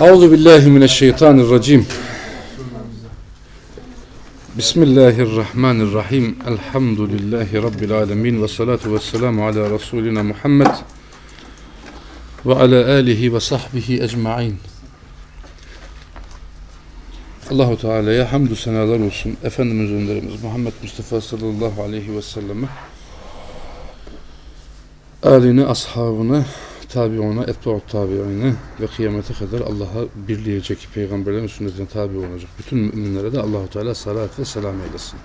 Euzu billahi mineşşeytanirracim. Bismillahirrahmanirrahim. Elhamdülillahi rabbil alamin ve salatu vesselamu ala rasulina Muhammed ve ala alihi ve sahbihi ecmaîn. Allahu Teala'ya hamdü senalar olsun. Efendimiz önderimiz Muhammed Mustafa sallallahu aleyhi ve selleme aline, ashabına, tabiuna, etba'ut tabi'ine ve kıyamete kadar Allah'a birleyecek peygamberlerin sünnetine tabi olacak. Bütün müminlere de Allahu Teala salat ve selam eylesin.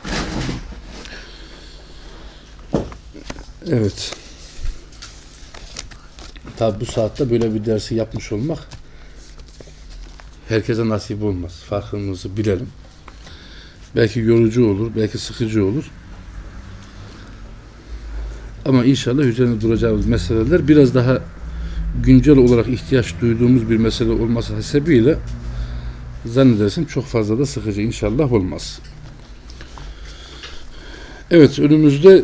Evet. Tabi bu saatte böyle bir dersi yapmış olmak herkese nasip olmaz. Farkımızı bilelim. Belki yorucu olur, belki sıkıcı olur. Ama inşallah üzerine duracağımız meseleler biraz daha güncel olarak ihtiyaç duyduğumuz bir mesele olması hasebiyle zannedersin çok fazla da sıkıcı inşallah olmaz. Evet önümüzde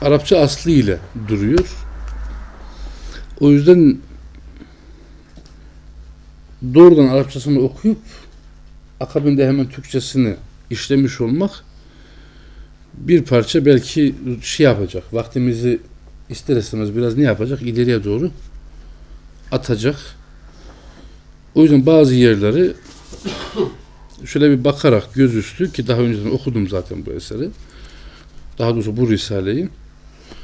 Arapça aslı ile duruyor. O yüzden doğrudan Arapçasını okuyup akabinde hemen Türkçesini işlemiş olmak bir parça belki şey yapacak. Vaktimizi ister istemez biraz ne yapacak? İleriye doğru atacak. O yüzden bazı yerleri şöyle bir bakarak gözüstü ki daha önceden okudum zaten bu eseri. Daha doğrusu bu risaleyi.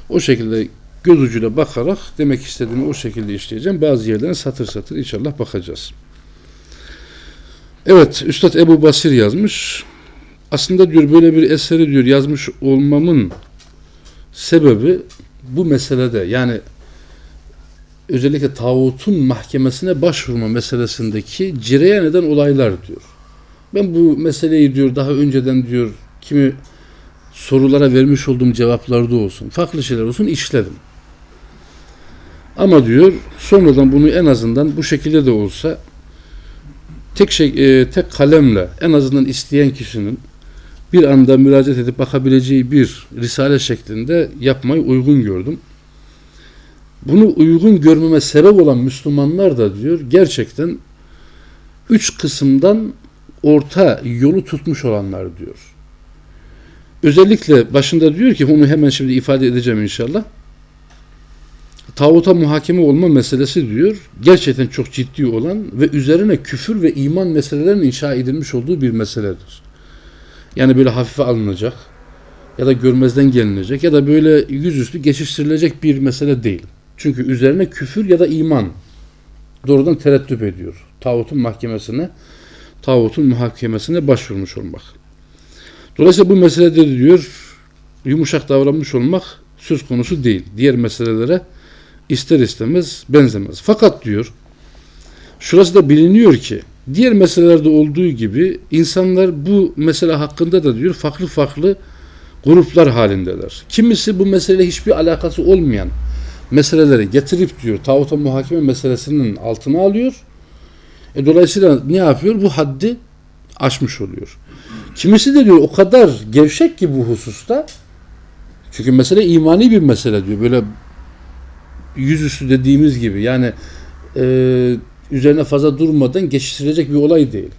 O şekilde göz ucuyla bakarak demek istediğimi o şekilde işleyeceğim. Bazı yerlerine satır satır inşallah bakacağız. Evet, Üstad Ebu Basir yazmış. Aslında diyor böyle bir eseri diyor yazmış olmamın sebebi bu meselede yani özellikle tağutun mahkemesine başvurma meselesindeki cireyan eden olaylar diyor. Ben bu meseleyi diyor daha önceden diyor kimi sorulara vermiş olduğum cevaplarda olsun, farklı şeyler olsun işledim. Ama diyor sonradan bunu en azından bu şekilde de olsa tek şey e, tek kalemle en azından isteyen kişinin bir anda müracaat edip bakabileceği bir risale şeklinde yapmayı uygun gördüm. Bunu uygun görmeme sebep olan Müslümanlar da diyor gerçekten üç kısımdan orta yolu tutmuş olanlar diyor. Özellikle başında diyor ki onu hemen şimdi ifade edeceğim inşallah. Tağuta muhakeme olma meselesi diyor gerçekten çok ciddi olan ve üzerine küfür ve iman meselelerinin inşa edilmiş olduğu bir meseledir. Yani böyle hafife alınacak ya da görmezden gelinecek ya da böyle yüzüstü geçiştirilecek bir mesele değil. Çünkü üzerine küfür ya da iman doğrudan tereddüt ediyor. Tağutun mahkemesine, tağutun muhakemesine başvurmuş olmak. Dolayısıyla bu meselede diyor yumuşak davranmış olmak söz konusu değil. Diğer meselelere ister istemez benzemez. Fakat diyor şurası da biliniyor ki diğer meselelerde olduğu gibi insanlar bu mesele hakkında da diyor farklı farklı gruplar halindeler. Kimisi bu mesele hiçbir alakası olmayan meseleleri getirip diyor tağuta muhakeme meselesinin altına alıyor. E, dolayısıyla ne yapıyor? Bu haddi aşmış oluyor. Kimisi de diyor o kadar gevşek ki bu hususta çünkü mesele imani bir mesele diyor. Böyle yüzüstü dediğimiz gibi yani e, üzerine fazla durmadan geçiştirilecek bir olay değil.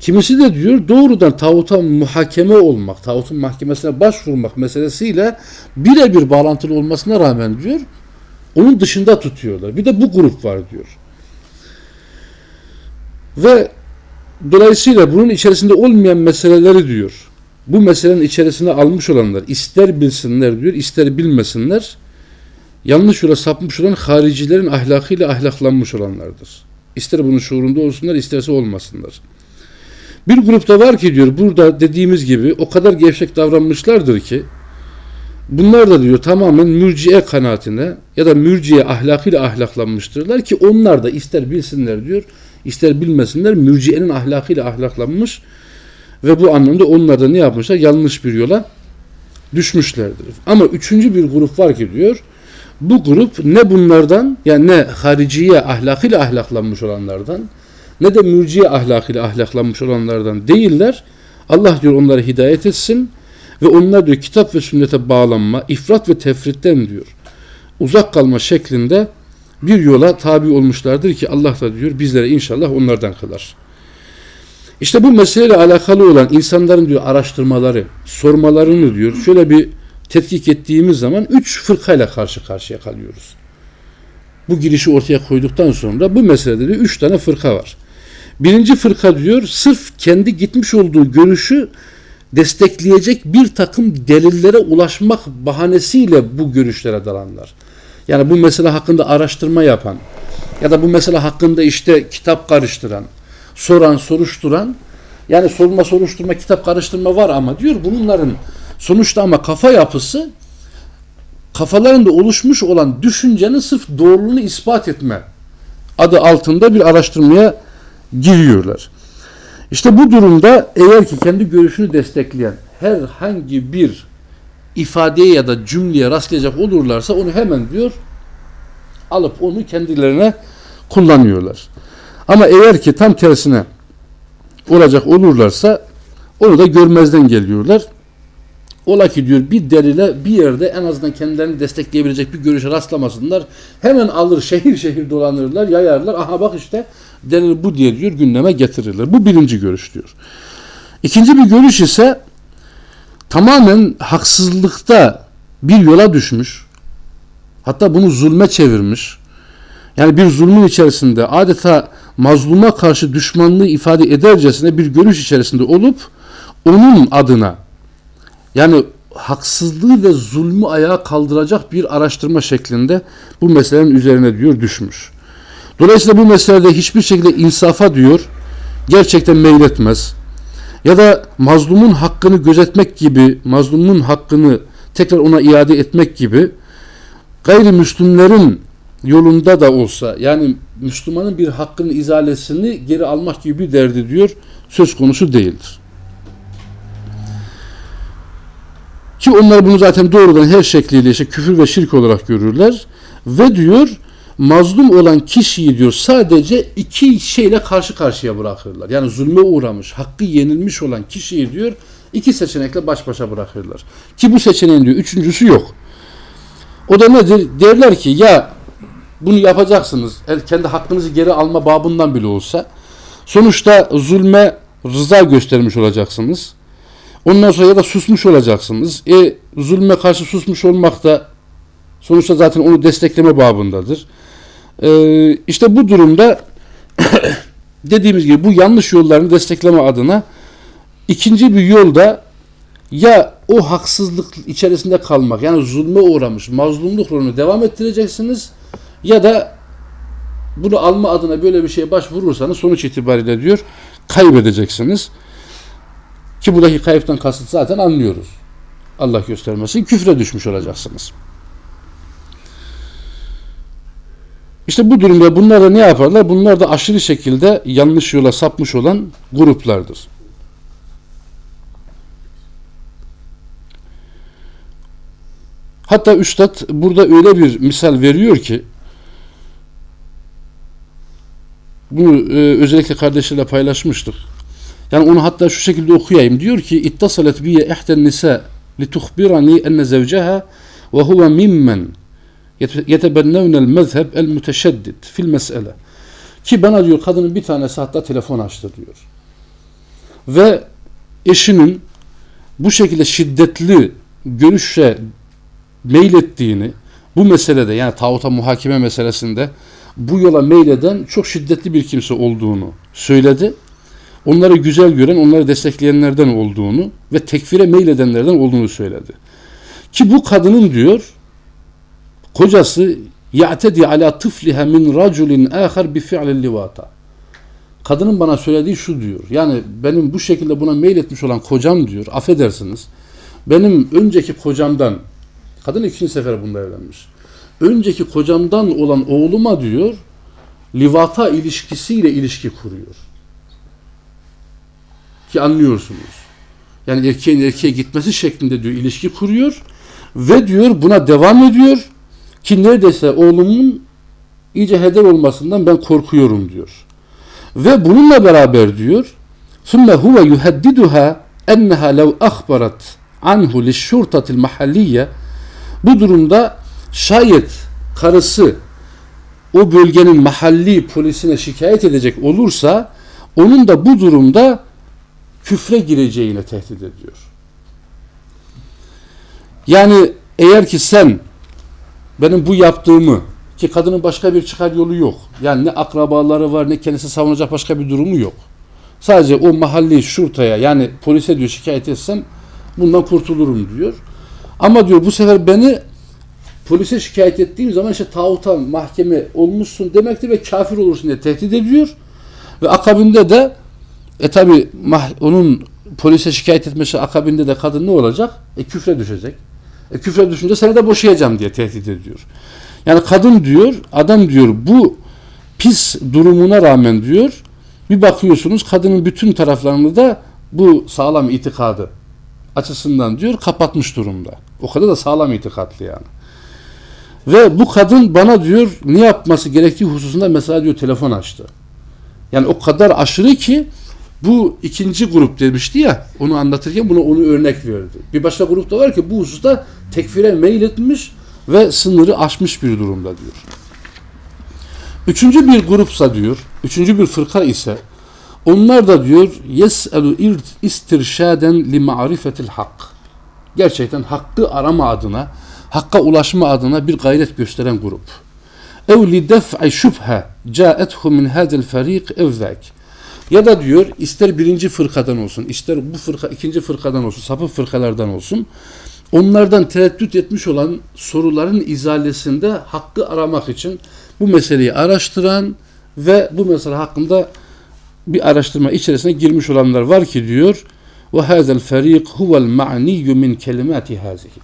Kimisi de diyor doğrudan tağuta muhakeme olmak, tağutun mahkemesine başvurmak meselesiyle birebir bağlantılı olmasına rağmen diyor onun dışında tutuyorlar. Bir de bu grup var diyor. Ve dolayısıyla bunun içerisinde olmayan meseleleri diyor. Bu meselenin içerisine almış olanlar ister bilsinler diyor, ister bilmesinler yanlış yola sapmış olan haricilerin ahlakıyla ahlaklanmış olanlardır. İster bunun şuurunda olsunlar, isterse olmasınlar. Bir grupta var ki diyor burada dediğimiz gibi o kadar gevşek davranmışlardır ki bunlar da diyor tamamen mürciye kanaatine ya da mürciye ahlakıyla ahlaklanmıştırlar ki onlar da ister bilsinler diyor ister bilmesinler mürciyenin ahlakıyla ahlaklanmış ve bu anlamda onlar da ne yapmışlar? Yanlış bir yola düşmüşlerdir. Ama üçüncü bir grup var ki diyor bu grup ne bunlardan yani ne hariciye ahlakıyla ahlaklanmış olanlardan ne de mürciye ahlakıyla ahlaklanmış olanlardan değiller. Allah diyor onları hidayet etsin ve onlar diyor kitap ve sünnete bağlanma, ifrat ve tefritten diyor uzak kalma şeklinde bir yola tabi olmuşlardır ki Allah da diyor bizlere inşallah onlardan kılar. İşte bu meseleyle alakalı olan insanların diyor araştırmaları, sormalarını diyor şöyle bir tetkik ettiğimiz zaman üç fırkayla karşı karşıya kalıyoruz. Bu girişi ortaya koyduktan sonra bu meselede de üç tane fırka var. Birinci fırka diyor sırf kendi gitmiş olduğu görüşü destekleyecek bir takım delillere ulaşmak bahanesiyle bu görüşlere dalanlar. Yani bu mesele hakkında araştırma yapan ya da bu mesele hakkında işte kitap karıştıran, soran, soruşturan yani sorma, soruşturma, kitap karıştırma var ama diyor bunların sonuçta ama kafa yapısı kafalarında oluşmuş olan düşüncenin sırf doğruluğunu ispat etme adı altında bir araştırmaya giriyorlar. İşte bu durumda eğer ki kendi görüşünü destekleyen herhangi bir ifadeye ya da cümleye rastlayacak olurlarsa onu hemen diyor alıp onu kendilerine kullanıyorlar. Ama eğer ki tam tersine olacak olurlarsa onu da görmezden geliyorlar. Ola ki diyor bir delile bir yerde en azından kendilerini destekleyebilecek bir görüşe rastlamasınlar. Hemen alır şehir şehir dolanırlar, yayarlar. Aha bak işte delil bu diye diyor gündeme getirirler. Bu birinci görüş diyor. İkinci bir görüş ise tamamen haksızlıkta bir yola düşmüş. Hatta bunu zulme çevirmiş. Yani bir zulmün içerisinde adeta mazluma karşı düşmanlığı ifade edercesine bir görüş içerisinde olup onun adına yani haksızlığı ve zulmü ayağa kaldıracak bir araştırma şeklinde bu meselenin üzerine diyor düşmüş. Dolayısıyla bu meselede hiçbir şekilde insafa diyor gerçekten meyletmez. Ya da mazlumun hakkını gözetmek gibi, mazlumun hakkını tekrar ona iade etmek gibi gayrimüslimlerin yolunda da olsa yani Müslümanın bir hakkının izalesini geri almak gibi bir derdi diyor söz konusu değildir. Ki onlar bunu zaten doğrudan her şekliyle işte küfür ve şirk olarak görürler. Ve diyor mazlum olan kişiyi diyor sadece iki şeyle karşı karşıya bırakırlar. Yani zulme uğramış, hakkı yenilmiş olan kişiyi diyor iki seçenekle baş başa bırakırlar. Ki bu seçeneğin diyor üçüncüsü yok. O da nedir? Derler ki ya bunu yapacaksınız. Kendi hakkınızı geri alma babından bile olsa. Sonuçta zulme rıza göstermiş olacaksınız. Ondan sonra ya da susmuş olacaksınız. E zulme karşı susmuş olmak da sonuçta zaten onu destekleme babındadır. E, işte bu durumda dediğimiz gibi bu yanlış yollarını destekleme adına ikinci bir yolda ya o haksızlık içerisinde kalmak yani zulme uğramış mazlumluk rolünü devam ettireceksiniz ya da bunu alma adına böyle bir şeye başvurursanız sonuç itibariyle diyor kaybedeceksiniz. Ki buradaki kayıptan kasıt zaten anlıyoruz. Allah göstermesin küfre düşmüş olacaksınız. İşte bu durumda bunlar da ne yaparlar? Bunlar da aşırı şekilde yanlış yola sapmış olan gruplardır. Hatta Üstad burada öyle bir misal veriyor ki bunu e, özellikle kardeşlerle paylaşmıştık. Yani onu hatta şu şekilde okuyayım. Diyor ki ittasalet biye ihten nisa lituhbirani enne zevceha ve huve mezheb el müteşeddid fil mesele. Ki bana diyor kadının bir tanesi hatta telefon açtı diyor. Ve eşinin bu şekilde şiddetli görüşe meylettiğini bu meselede yani tağuta muhakeme meselesinde bu yola meyleden çok şiddetli bir kimse olduğunu söyledi. Onları güzel gören, onları destekleyenlerden olduğunu ve tekfire meyledenlerden olduğunu söyledi. Ki bu kadının diyor kocası ya'tedi ala tıfliha min raculin ahar bi fi'lil livata. Kadının bana söylediği şu diyor. Yani benim bu şekilde buna meyletmiş olan kocam diyor. Affedersiniz. Benim önceki kocamdan kadın ikinci sefer bunda evlenmiş önceki kocamdan olan oğluma diyor livata ilişkisiyle ilişki kuruyor. Ki anlıyorsunuz. Yani erkeğin erkeğe gitmesi şeklinde diyor ilişki kuruyor ve diyor buna devam ediyor ki neredeyse oğlumun iyice heder olmasından ben korkuyorum diyor. Ve bununla beraber diyor ثُمَّ هُوَ يُهَدِّدُهَا اَنَّهَا لَوْ اَخْبَرَتْ عَنْهُ لِشُّرْتَةِ الْمَحَلِّيَّ Bu durumda şayet karısı o bölgenin mahalli polisine şikayet edecek olursa onun da bu durumda küfre gireceğine tehdit ediyor. Yani eğer ki sen benim bu yaptığımı ki kadının başka bir çıkar yolu yok. Yani ne akrabaları var ne kendisi savunacak başka bir durumu yok. Sadece o mahalli şurtaya yani polise diyor şikayet etsem bundan kurtulurum diyor. Ama diyor bu sefer beni polise şikayet ettiğim zaman işte tağuta mahkeme olmuşsun demektir ve kafir olursun diye tehdit ediyor. Ve akabinde de e tabi onun polise şikayet etmesi akabinde de kadın ne olacak? E küfre düşecek. E küfre düşünce seni de boşayacağım diye tehdit ediyor. Yani kadın diyor, adam diyor bu pis durumuna rağmen diyor bir bakıyorsunuz kadının bütün taraflarını da bu sağlam itikadı açısından diyor kapatmış durumda. O kadar da sağlam itikatlı yani. Ve bu kadın bana diyor ne yapması gerektiği hususunda mesela diyor telefon açtı. Yani o kadar aşırı ki bu ikinci grup demişti ya onu anlatırken buna onu örnek verdi. Bir başka grup da var ki bu hususta tekfire meyletmiş ve sınırı aşmış bir durumda diyor. Üçüncü bir grupsa diyor, üçüncü bir fırka ise onlar da diyor yes'elu istirşaden li ma'rifetil hak. Gerçekten hakkı arama adına, hakka ulaşma adına bir gayret gösteren grup. Ev li def'i şüphe caethu min hadel ferik ev. Ya da diyor ister birinci fırkadan olsun, ister bu fırka ikinci fırkadan olsun, sapık fırkalardan olsun. Onlardan tereddüt etmiş olan soruların izalesinde hakkı aramak için bu meseleyi araştıran ve bu mesele hakkında bir araştırma içerisine girmiş olanlar var ki diyor ve hazel ferik huvel ma'niyyu min kelimati hazihi.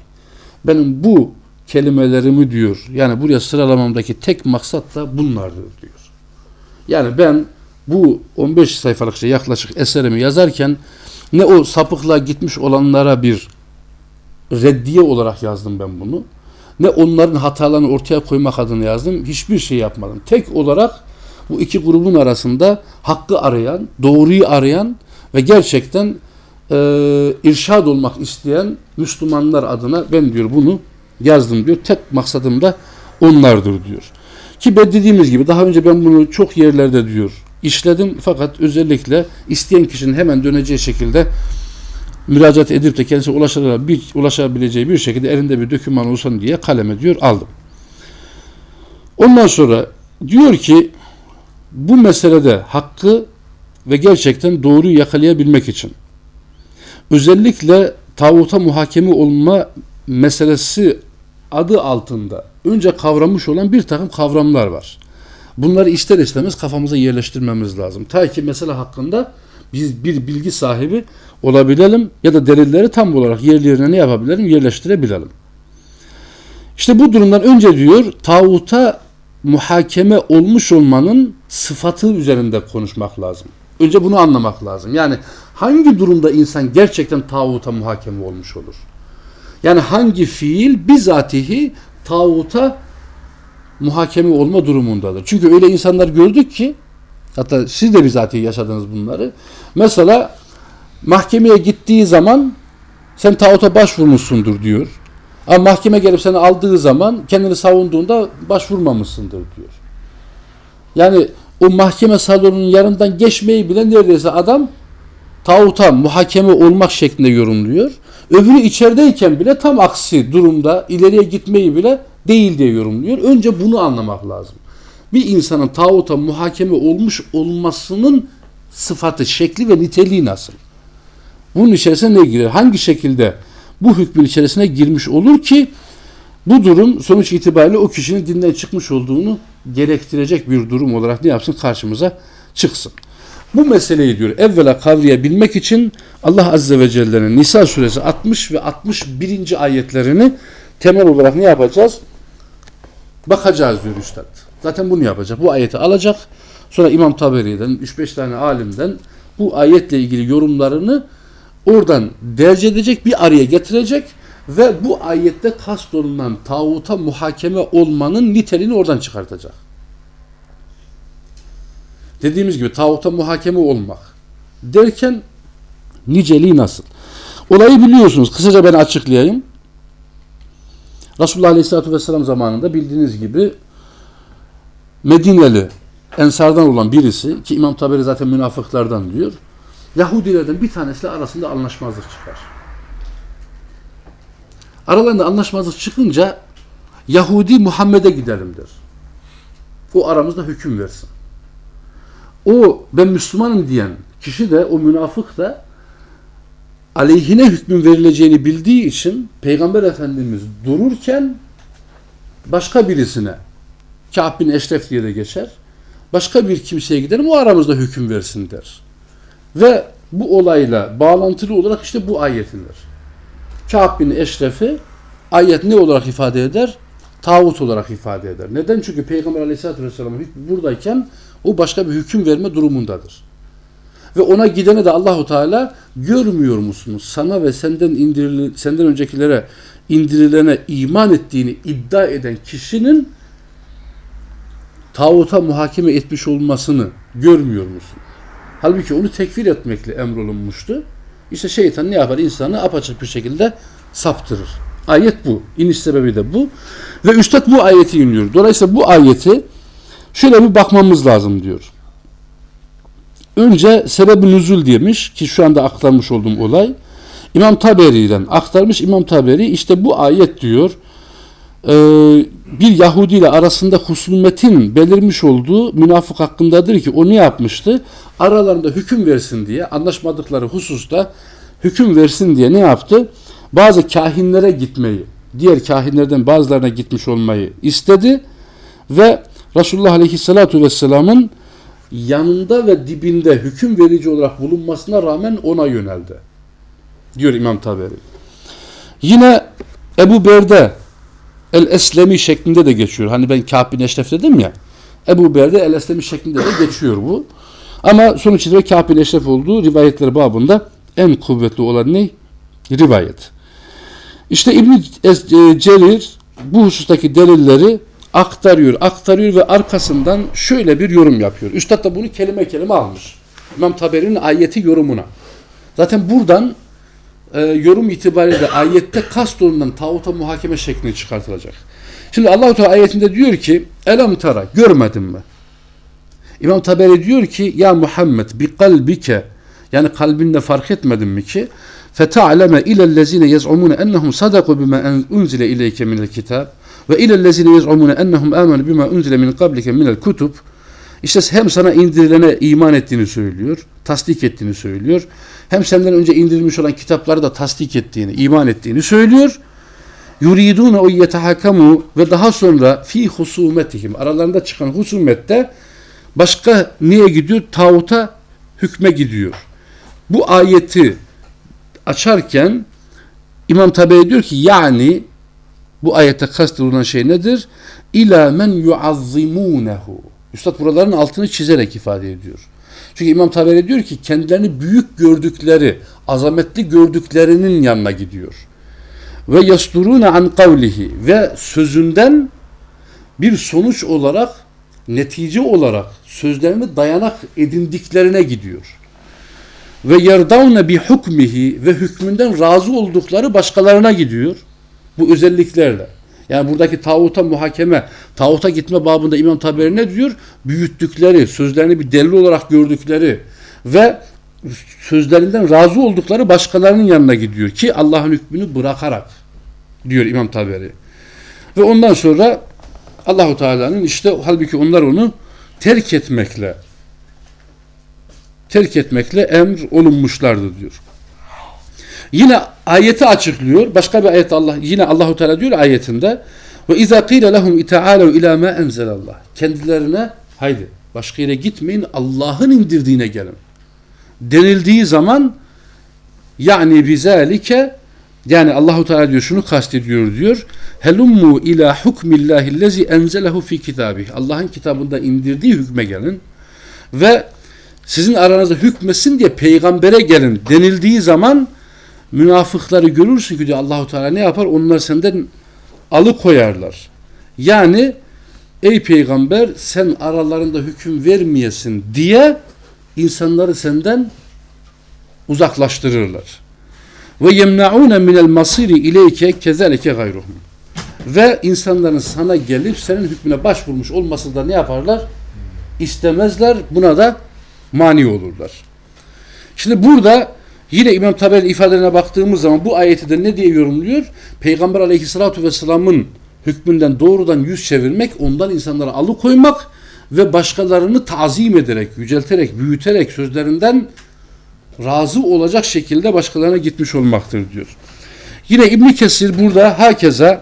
Benim bu kelimelerimi diyor yani buraya sıralamamdaki tek maksat da bunlardır diyor. Yani ben bu 15 sayfalık şey yaklaşık eserimi yazarken ne o sapıklığa gitmiş olanlara bir reddiye olarak yazdım ben bunu. Ne onların hatalarını ortaya koymak adına yazdım. Hiçbir şey yapmadım. Tek olarak bu iki grubun arasında hakkı arayan, doğruyu arayan ve gerçekten e, irşad olmak isteyen Müslümanlar adına ben diyor bunu yazdım diyor. Tek maksadım da onlardır diyor. Ki ben dediğimiz gibi daha önce ben bunu çok yerlerde diyor işledim fakat özellikle isteyen kişinin hemen döneceği şekilde müracaat edip de kendisine ulaşabileceği bir, ulaşabileceği bir şekilde elinde bir doküman olsun diye kaleme diyor aldım. Ondan sonra diyor ki bu meselede hakkı ve gerçekten doğruyu yakalayabilmek için özellikle tağuta muhakeme olma meselesi adı altında önce kavramış olan bir takım kavramlar var. Bunları ister istemez kafamıza yerleştirmemiz lazım. Ta ki mesele hakkında biz bir bilgi sahibi olabilelim ya da delilleri tam olarak yerlerine ne yapabilelim? Yerleştirebilelim. İşte bu durumdan önce diyor tağuta muhakeme olmuş olmanın sıfatı üzerinde konuşmak lazım. Önce bunu anlamak lazım. Yani hangi durumda insan gerçekten tağuta muhakeme olmuş olur? Yani hangi fiil bizatihi tağuta muhakeme olma durumundadır. Çünkü öyle insanlar gördük ki hatta siz de bizatihi yaşadınız bunları. Mesela mahkemeye gittiği zaman sen tağuta başvurmuşsundur diyor. Ama mahkeme gelip seni aldığı zaman kendini savunduğunda başvurmamışsındır diyor. Yani o mahkeme salonunun yanından geçmeyi bile neredeyse adam tağuta muhakeme olmak şeklinde yorumluyor. Öbürü içerideyken bile tam aksi durumda ileriye gitmeyi bile değil diye yorumluyor. Önce bunu anlamak lazım. Bir insanın tağuta muhakeme olmuş olmasının sıfatı, şekli ve niteliği nasıl? Bunun içerisine ne girer? Hangi şekilde bu hükmün içerisine girmiş olur ki bu durum sonuç itibariyle o kişinin dinden çıkmış olduğunu gerektirecek bir durum olarak ne yapsın? Karşımıza çıksın. Bu meseleyi diyor evvela kavrayabilmek için Allah Azze ve Celle'nin Nisa suresi 60 ve 61. ayetlerini temel olarak ne yapacağız? Bakacağız diyor Üstad. Zaten bunu yapacak. Bu ayeti alacak. Sonra İmam Taberi'den 3-5 tane alimden bu ayetle ilgili yorumlarını oradan derc edecek, bir araya getirecek ve bu ayette kastolunan tağuta muhakeme olmanın niteliğini oradan çıkartacak. Dediğimiz gibi tağuta muhakeme olmak derken niceliği nasıl? Olayı biliyorsunuz. Kısaca ben açıklayayım. Resulullah Aleyhisselatü Vesselam zamanında bildiğiniz gibi Medineli Ensardan olan birisi ki İmam Taberi zaten münafıklardan diyor. Yahudilerden bir tanesiyle arasında anlaşmazlık çıkar. Aralarında anlaşmazlık çıkınca Yahudi Muhammed'e gidelim der. O aramızda hüküm versin. O ben Müslümanım diyen kişi de o münafık da aleyhine hükmün verileceğini bildiği için Peygamber Efendimiz dururken başka birisine Ka'b bin Eşref diye de geçer. Başka bir kimseye gidelim o aramızda hüküm versin der. Ve bu olayla bağlantılı olarak işte bu ayetindir. Ka'b bin Eşref'i ayet ne olarak ifade eder? Tağut olarak ifade eder. Neden? Çünkü Peygamber Aleyhisselatü Vesselam buradayken o başka bir hüküm verme durumundadır. Ve ona gidene de Allahu Teala görmüyor musunuz? Sana ve senden indirili, senden öncekilere indirilene iman ettiğini iddia eden kişinin tağuta muhakeme etmiş olmasını görmüyor musun? Halbuki onu tekfir etmekle emrolunmuştu. İşte şeytan ne yapar? İnsanı apaçık bir şekilde saptırır. Ayet bu. İniş sebebi de bu. Ve Üstad bu ayeti iniyor. Dolayısıyla bu ayeti şöyle bir bakmamız lazım diyor. Önce sebebi nüzul demiş ki şu anda aktarmış olduğum olay. İmam Taberi'den aktarmış. İmam Taberi işte bu ayet diyor e, bir Yahudi ile arasında husumetin belirmiş olduğu münafık hakkındadır ki o ne yapmıştı? Aralarında hüküm versin diye anlaşmadıkları hususta hüküm versin diye ne yaptı? Bazı kahinlere gitmeyi, diğer kahinlerden bazılarına gitmiş olmayı istedi ve Resulullah Aleyhisselatü Vesselam'ın yanında ve dibinde hüküm verici olarak bulunmasına rağmen ona yöneldi. Diyor İmam Taberi. Yine Ebu Berde El-Eslemi şeklinde de geçiyor. Hani ben Kâb bin Eşref dedim ya. Ebu Berde El-Eslemi şeklinde de geçiyor bu. Ama sonuç itibariyle Kâb bin Eşref olduğu rivayetleri babında en kuvvetli olan ne? Rivayet. İşte İbn Cerir bu husustaki delilleri aktarıyor, aktarıyor ve arkasından şöyle bir yorum yapıyor. Üstad da bunu kelime kelime almış. İmam Taberi'nin ayeti yorumuna. Zaten buradan e, yorum itibariyle ayette kastorundan tağuta muhakeme şeklinde çıkartılacak. Şimdi Allahu Teala ayetinde diyor ki elem tara görmedin mi? İmam Taberi diyor ki ya Muhammed bi kalbike yani kalbinde fark etmedin mi ki fetaleme ilellezine yez'umune ennehum sadaku bima unzile ileyke minel kitab ve ilellezine yez'umune ennehum amenu bima unzile min qablike minel kutub işte hem sana indirilene iman ettiğini söylüyor, tasdik ettiğini söylüyor hem senden önce indirilmiş olan kitapları da tasdik ettiğini, iman ettiğini söylüyor. Yuridun o yetehakamu ve daha sonra fi husumetihim aralarında çıkan husumette başka niye gidiyor? Tağuta hükme gidiyor. Bu ayeti açarken İmam Tabi diyor ki yani bu ayette kastedilen şey nedir? İlâ men yuazzimunehu. Üstad buraların altını çizerek ifade ediyor. Çünkü İmam Taberi diyor ki kendilerini büyük gördükleri, azametli gördüklerinin yanına gidiyor. Ve yasturuna an kavlihi ve sözünden bir sonuç olarak, netice olarak sözlerini dayanak edindiklerine gidiyor. Ve yerdavne bi hukmihi ve hükmünden razı oldukları başkalarına gidiyor. Bu özelliklerle. Yani buradaki tağuta muhakeme, tağuta gitme babında İmam Taberi ne diyor? Büyüttükleri, sözlerini bir delil olarak gördükleri ve sözlerinden razı oldukları başkalarının yanına gidiyor ki Allah'ın hükmünü bırakarak diyor İmam Taberi. Ve ondan sonra Allahu Teala'nın işte halbuki onlar onu terk etmekle terk etmekle emr olunmuşlardır diyor. Yine ayeti açıklıyor. Başka bir ayet Allah yine Allahu Teala diyor ayetinde ve iza qila lehum itaalu ila ma enzelallah. Kendilerine haydi başka yere gitmeyin Allah'ın indirdiğine gelin. Denildiği zaman yani bizalike yani Allahu Teala diyor şunu kastediyor diyor. Helummu ila hukmillahi lezi enzelehu fi kitabih. Allah'ın kitabında indirdiği hükme gelin ve sizin aranızda hükmesin diye peygambere gelin denildiği zaman münafıkları görürsün ki diyor Allahu Teala ne yapar? Onlar senden alıkoyarlar. Yani ey peygamber sen aralarında hüküm vermeyesin diye insanları senden uzaklaştırırlar. Ve yemnaun minel masiri ileyke kezalike gayruhum. ve insanların sana gelip senin hükmüne başvurmuş olması da ne yaparlar? İstemezler. Buna da mani olurlar. Şimdi burada yine İmam Taberi ifadelerine baktığımız zaman bu ayeti de ne diye yorumluyor? Peygamber aleyhissalatu vesselamın hükmünden doğrudan yüz çevirmek, ondan insanlara alıkoymak ve başkalarını tazim ederek, yücelterek, büyüterek sözlerinden razı olacak şekilde başkalarına gitmiş olmaktır diyor. Yine İbn Kesir burada herkese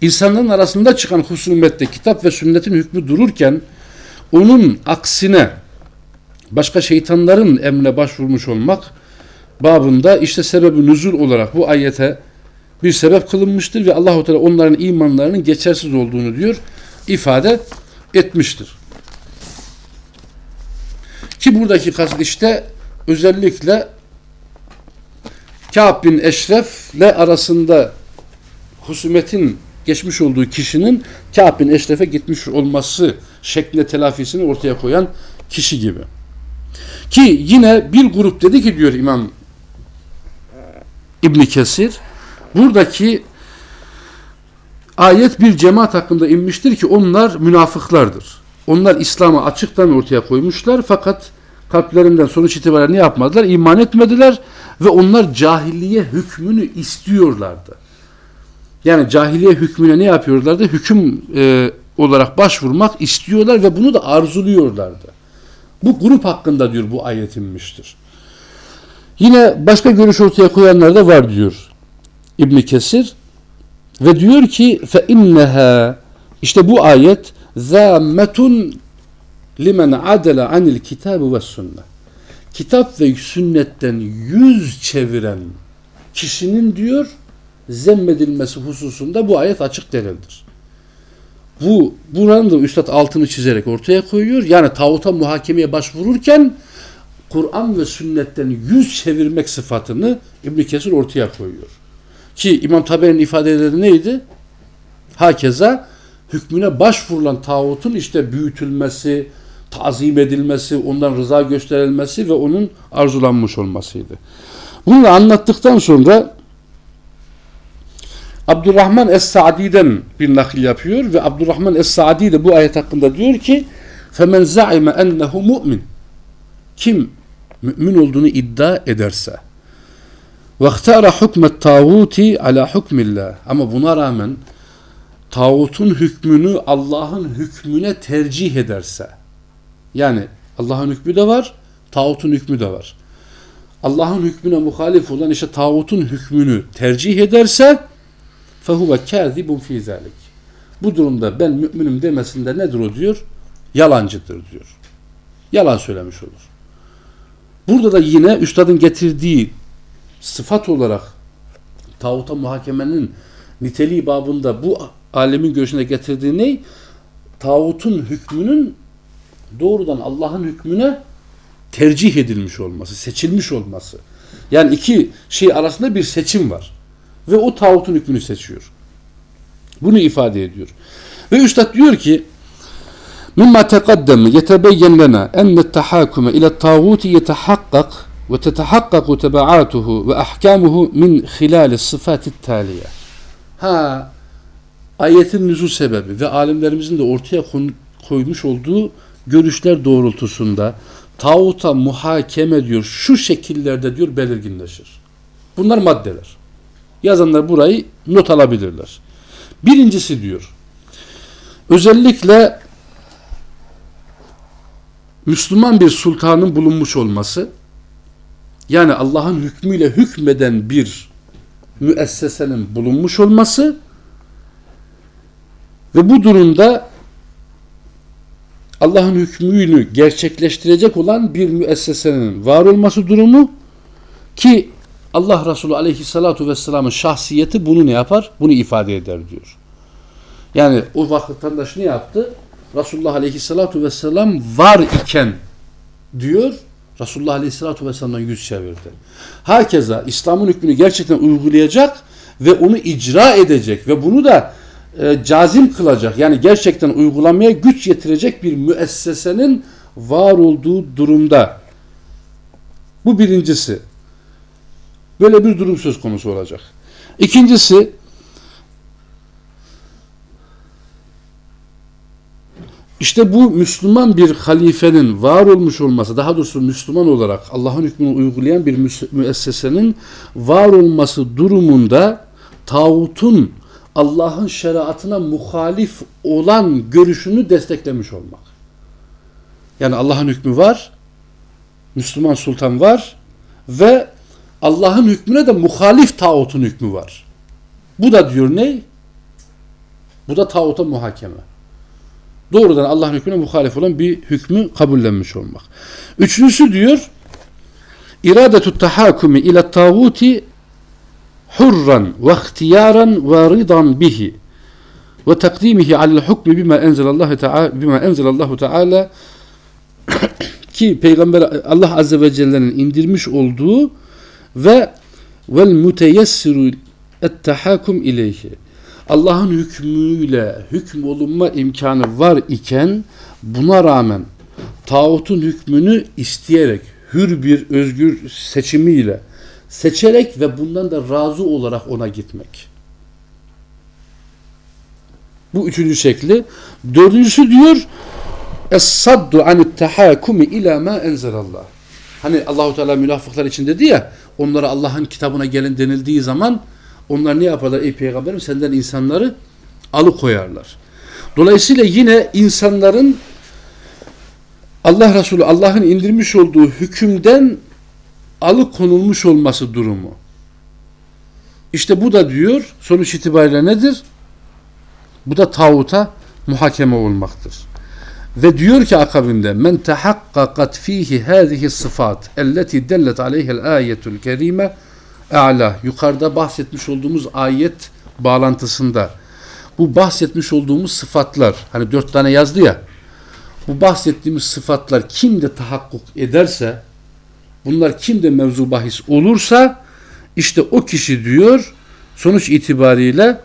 insanların arasında çıkan husumette kitap ve sünnetin hükmü dururken onun aksine başka şeytanların emrine başvurmuş olmak babında işte sebebi nüzul olarak bu ayete bir sebep kılınmıştır ve Allahu Teala onların imanlarının geçersiz olduğunu diyor ifade etmiştir. Ki buradaki kasıt işte özellikle Ka'b bin Eşref'le arasında husumetin geçmiş olduğu kişinin Ka'b bin Eşref'e gitmiş olması şeklinde telafisini ortaya koyan kişi gibi. Ki yine bir grup dedi ki diyor İmam İbn Kesir buradaki ayet bir cemaat hakkında inmiştir ki onlar münafıklardır. Onlar İslam'ı açıktan ortaya koymuşlar fakat kalplerinden sonuç itibariyle ne yapmadılar? İman etmediler ve onlar cahiliye hükmünü istiyorlardı. Yani cahiliye hükmüne ne yapıyorlardı? Hüküm e, olarak başvurmak istiyorlar ve bunu da arzuluyorlardı. Bu grup hakkında diyor bu ayet inmiştir. Yine başka görüş ortaya koyanlar da var diyor İbn Kesir ve diyor ki fe inneha işte bu ayet zammetun limen adela anil kitabı ve sünnet. Kitap ve sünnetten yüz çeviren kişinin diyor zemmedilmesi hususunda bu ayet açık delildir. Bu buranın da üstad altını çizerek ortaya koyuyor. Yani tağuta muhakemeye başvururken Kur'an ve sünnetten yüz çevirmek sıfatını İbn Kesir ortaya koyuyor. Ki İmam Taberi'nin ifadeleri neydi? Hakeza hükmüne başvurulan tağutun işte büyütülmesi, tazim edilmesi, ondan rıza gösterilmesi ve onun arzulanmış olmasıydı. Bunu anlattıktan sonra Abdurrahman Es-Sa'di'den bir nakil yapıyor ve Abdurrahman Es-Sa'di de bu ayet hakkında diyor ki فَمَنْ زَعِمَ اَنَّهُ مُؤْمِنٌ Kim mümin olduğunu iddia ederse وَاخْتَارَ حُكْمَ التَّاغُوتِ عَلَى حُكْمِ اللّٰهِ Ama buna rağmen tağutun hükmünü Allah'ın hükmüne tercih ederse yani Allah'ın hükmü de var, tağutun hükmü de var. Allah'ın hükmüne muhalif olan işte tağutun hükmünü tercih ederse fehuve kâzibun fî zâlik. Bu durumda ben müminim demesinde nedir o diyor? Yalancıdır diyor. Yalan söylemiş olur. Burada da yine üstadın getirdiği sıfat olarak tağuta muhakemenin niteliği babında bu alemin görüşüne getirdiği ne? Tağutun hükmünün doğrudan Allah'ın hükmüne tercih edilmiş olması, seçilmiş olması. Yani iki şey arasında bir seçim var Ve o tağutun hükmünü seçiyor. Bunu ifade ediyor. Ve Üstad diyor ki مما تقدم يتبين لنا أن التحاكم إلى الطاغوت يتحقق وتتحقق تبعاته وأحكامه من خلال الصفات التالية. Ha ayetin nüzul sebebi ve alimlerimizin de ortaya koymuş olduğu görüşler doğrultusunda tağuta muhakeme diyor şu şekillerde diyor belirginleşir. Bunlar maddeler. Yazanlar burayı not alabilirler. Birincisi diyor özellikle Müslüman bir sultanın bulunmuş olması yani Allah'ın hükmüyle hükmeden bir müessesenin bulunmuş olması ve bu durumda Allah'ın hükmünü gerçekleştirecek olan bir müessesenin var olması durumu ki Allah Resulü aleyhissalatu vesselamın şahsiyeti bunu ne yapar? Bunu ifade eder diyor. Yani o vatandaş ne yaptı? Resulullah aleyhissalatu vesselam var iken diyor Resulullah aleyhissalatu vesselam'dan yüz çevirdi. Herkese İslam'ın hükmünü gerçekten uygulayacak ve onu icra edecek ve bunu da e, cazim kılacak yani gerçekten uygulamaya güç yetirecek bir müessesenin var olduğu durumda. Bu birincisi. Böyle bir durum söz konusu olacak. İkincisi işte bu Müslüman bir halifenin var olmuş olması, daha doğrusu Müslüman olarak Allah'ın hükmünü uygulayan bir müessesenin var olması durumunda tağutun Allah'ın şeriatına muhalif olan görüşünü desteklemiş olmak. Yani Allah'ın hükmü var, Müslüman sultan var ve Allah'ın hükmüne de muhalif tağutun hükmü var. Bu da diyor ne? Bu da tağuta muhakeme. Doğrudan Allah'ın hükmüne muhalif olan bir hükmü kabullenmiş olmak. Üçüncüsü diyor iradetü tahakumi ila tağuti hurran ve ihtiyaran ve ridan bihi ve takdimihi alel hukmi bima enzelallahu teala bima enzelallahu teala ki peygamber Allah azze ve celle'nin indirmiş olduğu ve vel muteyessiru et tahakum ileyhi Allah'ın hükmüyle hükm olunma imkanı var iken buna rağmen tağutun hükmünü isteyerek hür bir özgür seçimiyle seçerek ve bundan da razı olarak ona gitmek. Bu üçüncü şekli. Dördüncüsü diyor Es-saddu anit tahakumi ila ma enzelallah. Hani Allahu Teala münafıklar için dedi ya onlara Allah'ın kitabına gelin denildiği zaman onlar ne yaparlar ey peygamberim senden insanları alıkoyarlar. Dolayısıyla yine insanların Allah Resulü Allah'ın indirmiş olduğu hükümden alıkonulmuş olması durumu. İşte bu da diyor sonuç itibariyle nedir? Bu da tağuta muhakeme olmaktır. Ve diyor ki akabinde men tehakkakat fihi hâzihi sıfat elleti dellet aleyhel ayetul kerime a'la yukarıda bahsetmiş olduğumuz ayet bağlantısında bu bahsetmiş olduğumuz sıfatlar hani dört tane yazdı ya bu bahsettiğimiz sıfatlar kimde tahakkuk ederse bunlar kimde mevzu bahis olursa işte o kişi diyor sonuç itibariyle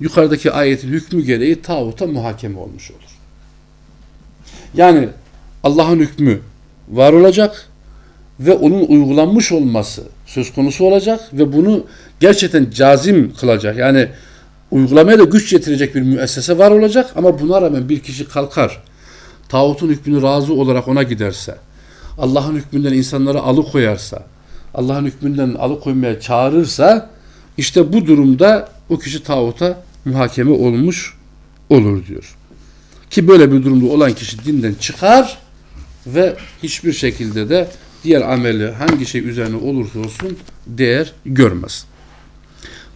yukarıdaki ayetin hükmü gereği tağuta muhakeme olmuş olur. Yani Allah'ın hükmü var olacak ve onun uygulanmış olması söz konusu olacak ve bunu gerçekten cazim kılacak. Yani uygulamaya da güç getirecek bir müessese var olacak ama buna rağmen bir kişi kalkar tağutun hükmünü razı olarak ona giderse Allah'ın hükmünden insanları alıkoyarsa Allah'ın hükmünden alıkoymaya çağırırsa işte bu durumda o kişi tağuta muhakeme olmuş olur diyor. Ki böyle bir durumda olan kişi dinden çıkar ve hiçbir şekilde de diğer ameli hangi şey üzerine olursa olsun değer görmez.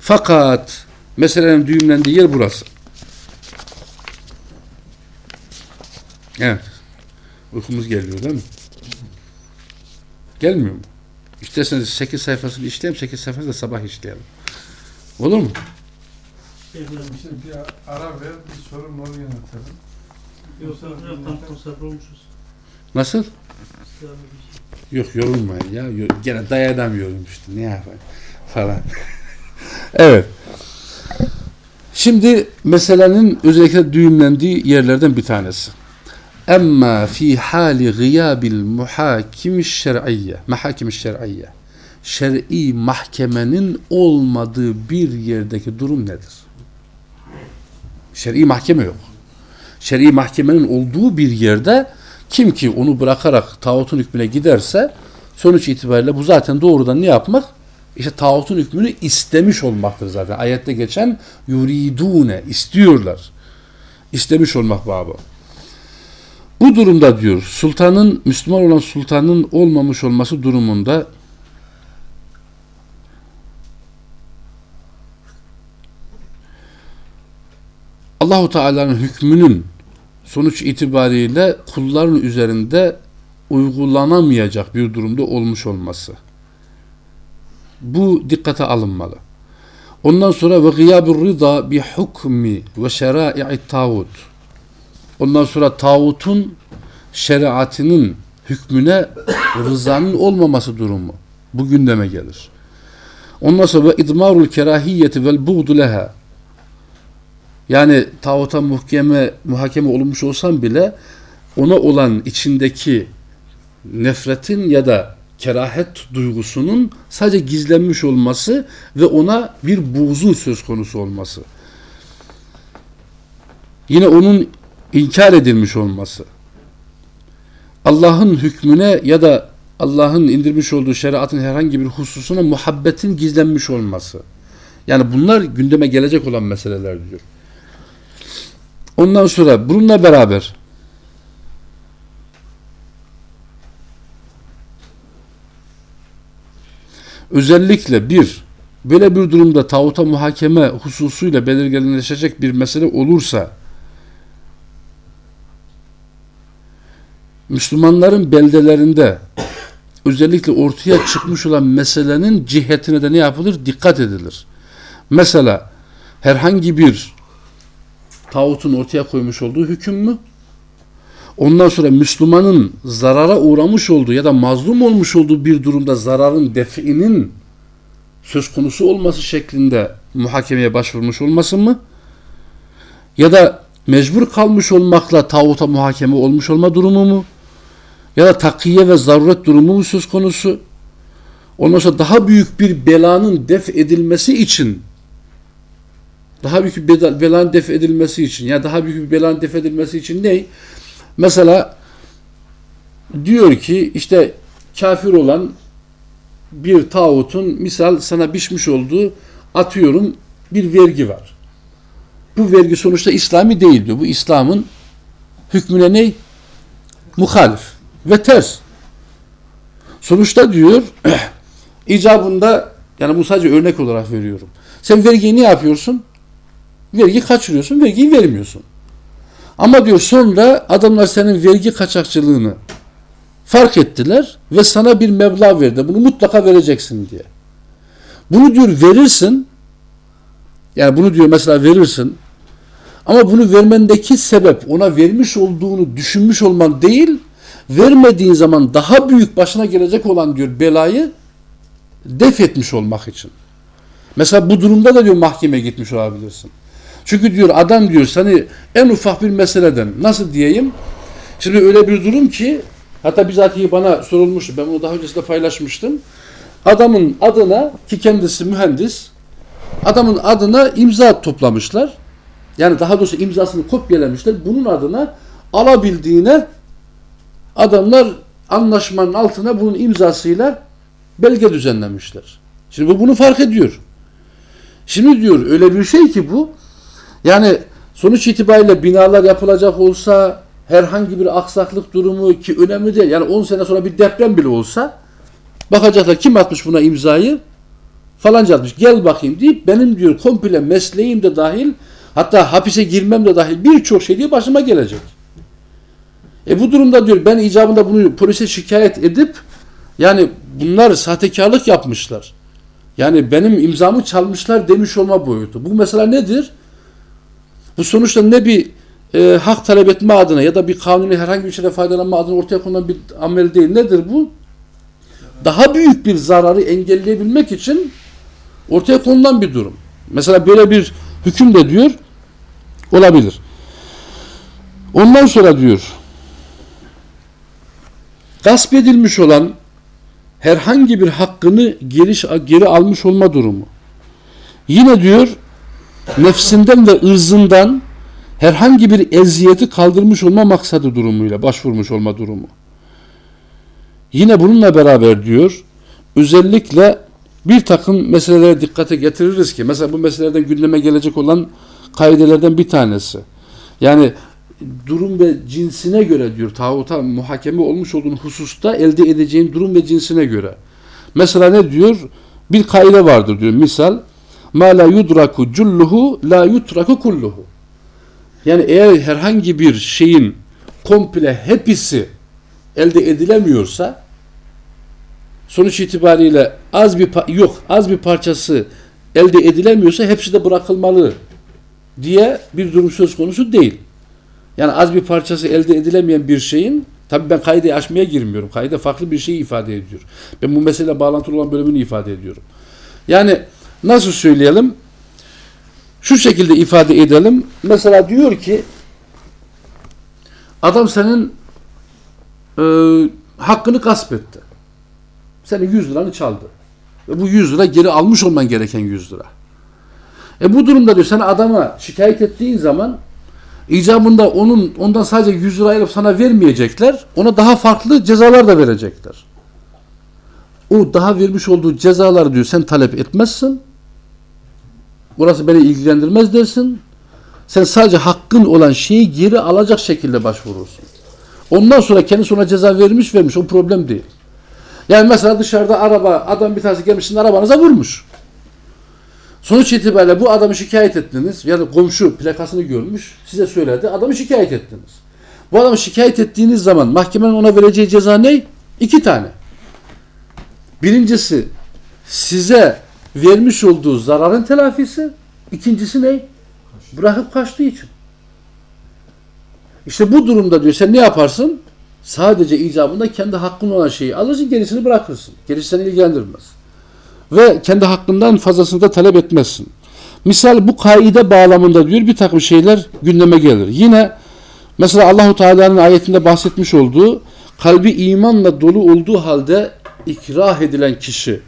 Fakat meselenin düğümlendiği yer burası. Evet. Uykumuz geliyor değil mi? Gelmiyor mu? İsterseniz 8 sayfasını işleyelim, 8 sayfasını da sabah işleyelim. Olur mu? Bir ara ver, bir sorun onu yönetelim. Yoksa tam konsantre olmuşuz. Nasıl? Şey. Yok yorulmayın ya. Yo- Gene dayanamıyorum işte. Ne yapayım? Falan. evet. Şimdi meselenin özellikle düğümlendiği yerlerden bir tanesi. Emma fi hali gıyabil muhakimi şer'iyye. Mahakimi şer'iyye. Şer'i mahkemenin olmadığı bir yerdeki durum nedir? Şer'i mahkeme yok. Şer'i mahkemenin olduğu bir yerde kim ki onu bırakarak tağutun hükmüne giderse sonuç itibariyle bu zaten doğrudan ne yapmak? İşte tağutun hükmünü istemiş olmaktır zaten. Ayette geçen yuridune istiyorlar. İstemiş olmak babı. Bu durumda diyor sultanın Müslüman olan sultanın olmamış olması durumunda Allahu Teala'nın hükmünün sonuç itibariyle kulların üzerinde uygulanamayacak bir durumda olmuş olması. Bu dikkate alınmalı. Ondan sonra ve gıyabur rıza bi hukmi ve şerai'i tağut. Ondan sonra tağutun şeriatının hükmüne rızanın olmaması durumu. Bu gündeme gelir. Ondan sonra ve idmarul kerahiyeti vel buğdu leha. Yani tağuta muhkeme, muhakeme olunmuş olsam bile ona olan içindeki nefretin ya da kerahet duygusunun sadece gizlenmiş olması ve ona bir buğzun söz konusu olması. Yine onun inkar edilmiş olması, Allah'ın hükmüne ya da Allah'ın indirmiş olduğu şeriatın herhangi bir hususuna muhabbetin gizlenmiş olması. Yani bunlar gündeme gelecek olan meseleler diyor. Ondan sonra bununla beraber özellikle bir böyle bir durumda tağuta muhakeme hususuyla belirginleşecek bir mesele olursa Müslümanların beldelerinde özellikle ortaya çıkmış olan meselenin cihetine de ne yapılır? Dikkat edilir. Mesela herhangi bir tağutun ortaya koymuş olduğu hüküm mü? Ondan sonra Müslümanın zarara uğramış olduğu ya da mazlum olmuş olduğu bir durumda zararın definin söz konusu olması şeklinde muhakemeye başvurmuş olması mı? Ya da mecbur kalmış olmakla tağuta muhakeme olmuş olma durumu mu? Ya da takiye ve zaruret durumu mu söz konusu? Ondan sonra daha büyük bir belanın def edilmesi için daha büyük bir bela- belanın def edilmesi için ya daha büyük bir belanın def edilmesi için ne? Mesela diyor ki işte kafir olan bir tağutun misal sana biçmiş olduğu atıyorum bir vergi var. Bu vergi sonuçta İslami değil diyor. Bu İslam'ın hükmüne ne? Muhalif ve ters. Sonuçta diyor icabında yani bu sadece örnek olarak veriyorum. Sen vergiyi ne yapıyorsun? Vergi kaçırıyorsun, vergiyi vermiyorsun. Ama diyor sonra adamlar senin vergi kaçakçılığını fark ettiler ve sana bir meblağ verdi. Bunu mutlaka vereceksin diye. Bunu diyor verirsin. Yani bunu diyor mesela verirsin. Ama bunu vermendeki sebep ona vermiş olduğunu düşünmüş olman değil, vermediğin zaman daha büyük başına gelecek olan diyor belayı def etmiş olmak için. Mesela bu durumda da diyor mahkemeye gitmiş olabilirsin. Çünkü diyor adam diyor seni en ufak bir meseleden nasıl diyeyim? Şimdi öyle bir durum ki hatta bizatihi bana sorulmuştu. Ben bunu daha öncesinde paylaşmıştım. Adamın adına ki kendisi mühendis adamın adına imza toplamışlar. Yani daha doğrusu imzasını kopyalamışlar. Bunun adına alabildiğine adamlar anlaşmanın altına bunun imzasıyla belge düzenlemişler. Şimdi bu bunu fark ediyor. Şimdi diyor öyle bir şey ki bu yani sonuç itibariyle binalar yapılacak olsa herhangi bir aksaklık durumu ki önemli değil. Yani 10 sene sonra bir deprem bile olsa bakacaklar kim atmış buna imzayı? Falanca atmış. Gel bakayım deyip benim diyor komple mesleğim de dahil hatta hapise girmem de dahil birçok şey diye başıma gelecek. E bu durumda diyor ben icabında bunu polise şikayet edip yani bunlar sahtekarlık yapmışlar. Yani benim imzamı çalmışlar demiş olma boyutu. Bu mesela nedir? Bu sonuçta ne bir e, hak talep etme adına ya da bir kanuni herhangi bir şeyle faydalanma adına ortaya konulan bir amel değil. Nedir bu? Daha büyük bir zararı engelleyebilmek için ortaya konulan bir durum. Mesela böyle bir hüküm de diyor olabilir. Ondan sonra diyor gasp edilmiş olan herhangi bir hakkını geri, geri almış olma durumu. Yine diyor nefsinden ve ırzından herhangi bir eziyeti kaldırmış olma maksadı durumuyla başvurmuş olma durumu. Yine bununla beraber diyor özellikle bir takım meselelere dikkate getiririz ki mesela bu meselelerden gündeme gelecek olan kaidelerden bir tanesi. Yani durum ve cinsine göre diyor tağuta muhakeme olmuş olduğun hususta elde edeceğin durum ve cinsine göre. Mesela ne diyor? Bir kaide vardır diyor. Misal ma la yudraku culluhu la yutraku kulluhu. Yani eğer herhangi bir şeyin komple hepsi elde edilemiyorsa sonuç itibariyle az bir yok az bir parçası elde edilemiyorsa hepsi de bırakılmalı diye bir durum söz konusu değil. Yani az bir parçası elde edilemeyen bir şeyin tabii ben kaydı aşmaya girmiyorum. Kayda farklı bir şey ifade ediyor. Ben bu mesele bağlantılı olan bölümünü ifade ediyorum. Yani nasıl söyleyelim? Şu şekilde ifade edelim. Mesela diyor ki adam senin e, hakkını gasp etti. Senin 100 liranı çaldı. Ve bu 100 lira geri almış olman gereken 100 lira. E bu durumda diyor sen adama şikayet ettiğin zaman icabında onun ondan sadece 100 lira ayırıp sana vermeyecekler. Ona daha farklı cezalar da verecekler. O daha vermiş olduğu cezaları diyor sen talep etmezsin. Burası beni ilgilendirmez dersin. Sen sadece hakkın olan şeyi geri alacak şekilde başvurursun. Ondan sonra kendisi ona ceza vermiş vermiş o problem değil. Yani mesela dışarıda araba adam bir tanesi gelmiş arabanıza vurmuş. Sonuç itibariyle bu adamı şikayet ettiniz. Yani komşu plakasını görmüş. Size söyledi. Adamı şikayet ettiniz. Bu adamı şikayet ettiğiniz zaman mahkemenin ona vereceği ceza ne? İki tane. Birincisi size vermiş olduğu zararın telafisi. İkincisi ne? Bırakıp kaçtığı için. İşte bu durumda diyor sen ne yaparsın? Sadece icabında kendi hakkın olan şeyi alırsın gerisini bırakırsın. Gerisi seni ilgilendirmez. Ve kendi hakkından fazlasını da talep etmezsin. Misal bu kaide bağlamında diyor bir takım şeyler gündeme gelir. Yine mesela Allahu Teala'nın ayetinde bahsetmiş olduğu kalbi imanla dolu olduğu halde ikrah edilen kişi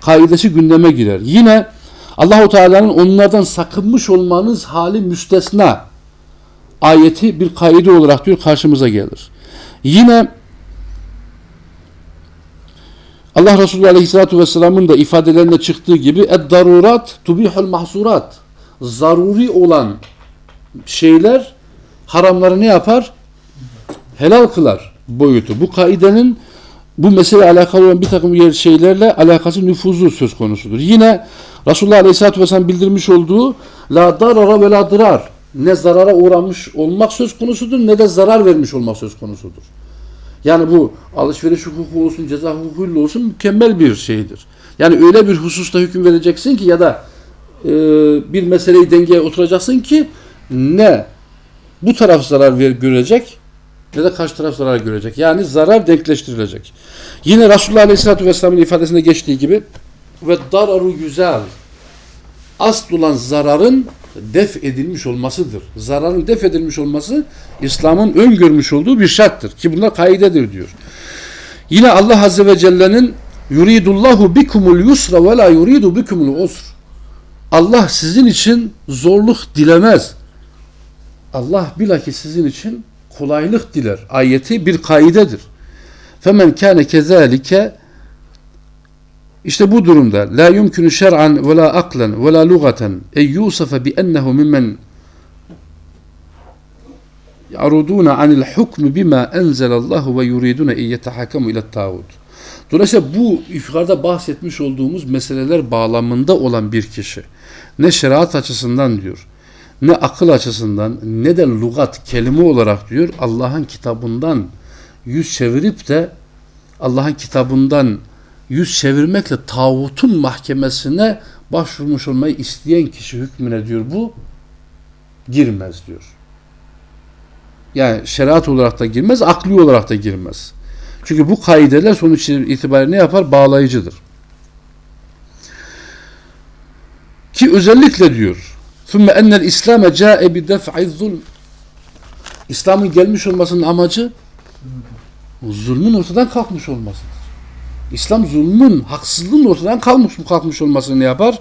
kaidesi gündeme girer. Yine Allahu Teala'nın onlardan sakınmış olmanız hali müstesna ayeti bir kaide olarak diyor karşımıza gelir. Yine Allah Resulü Aleyhisselatü Vesselam'ın da ifadelerinde çıktığı gibi ed-darurat tubihul mahsurat zaruri olan şeyler haramları ne yapar? Helal kılar boyutu. Bu kaidenin bu mesele alakalı olan bir takım yer şeylerle alakası nüfuzu söz konusudur. Yine Resulullah Aleyhisselatü Vesselam bildirmiş olduğu la darara ve la dırar ne zarara uğramış olmak söz konusudur ne de zarar vermiş olmak söz konusudur. Yani bu alışveriş hukuku olsun, ceza hukukuyla olsun mükemmel bir şeydir. Yani öyle bir hususta hüküm vereceksin ki ya da e, bir meseleyi dengeye oturacaksın ki ne bu taraf zarar ver, görecek ne de karşı taraf zarar görecek. Yani zarar denkleştirilecek. Yine Resulullah Aleyhisselatü Vesselam'ın ifadesinde geçtiği gibi ve dararu güzel asıl olan zararın def edilmiş olmasıdır. Zararın def edilmiş olması İslam'ın öngörmüş olduğu bir şarttır. Ki bunlar kaidedir diyor. Yine Allah Azze ve Celle'nin yuridullahu bikumul yusra ve la yuridu bikumul usr. Allah sizin için zorluk dilemez. Allah bilakis sizin için kolaylık diler. Ayeti bir kaidedir. Femen kâne kezâlike işte bu durumda la yumkinu şer'an ve la aklen ve la lugaten e yusafa bi ennehu mimmen yaruduna anil hukm bima enzelallahu ve yuriduna en yetehakamu ila tağut. Dolayısıyla bu yukarıda bahsetmiş olduğumuz meseleler bağlamında olan bir kişi ne şeriat açısından diyor ne akıl açısından ne de lugat kelime olarak diyor Allah'ın kitabından yüz çevirip de Allah'ın kitabından yüz çevirmekle tağutun mahkemesine başvurmuş olmayı isteyen kişi hükmüne diyor bu girmez diyor. Yani şeriat olarak da girmez, akli olarak da girmez. Çünkü bu kaideler sonuç itibariyle ne yapar? Bağlayıcıdır. Ki özellikle diyor ثُمَّ اَنَّ الْاِسْلَامَ جَاءَ بِدَفْعِ الظُّلْمِ İslam'ın gelmiş olmasının amacı zulmün ortadan kalkmış olmasıdır. İslam zulmün, haksızlığın ortadan kalkmış, kalkmış olmasını ne yapar?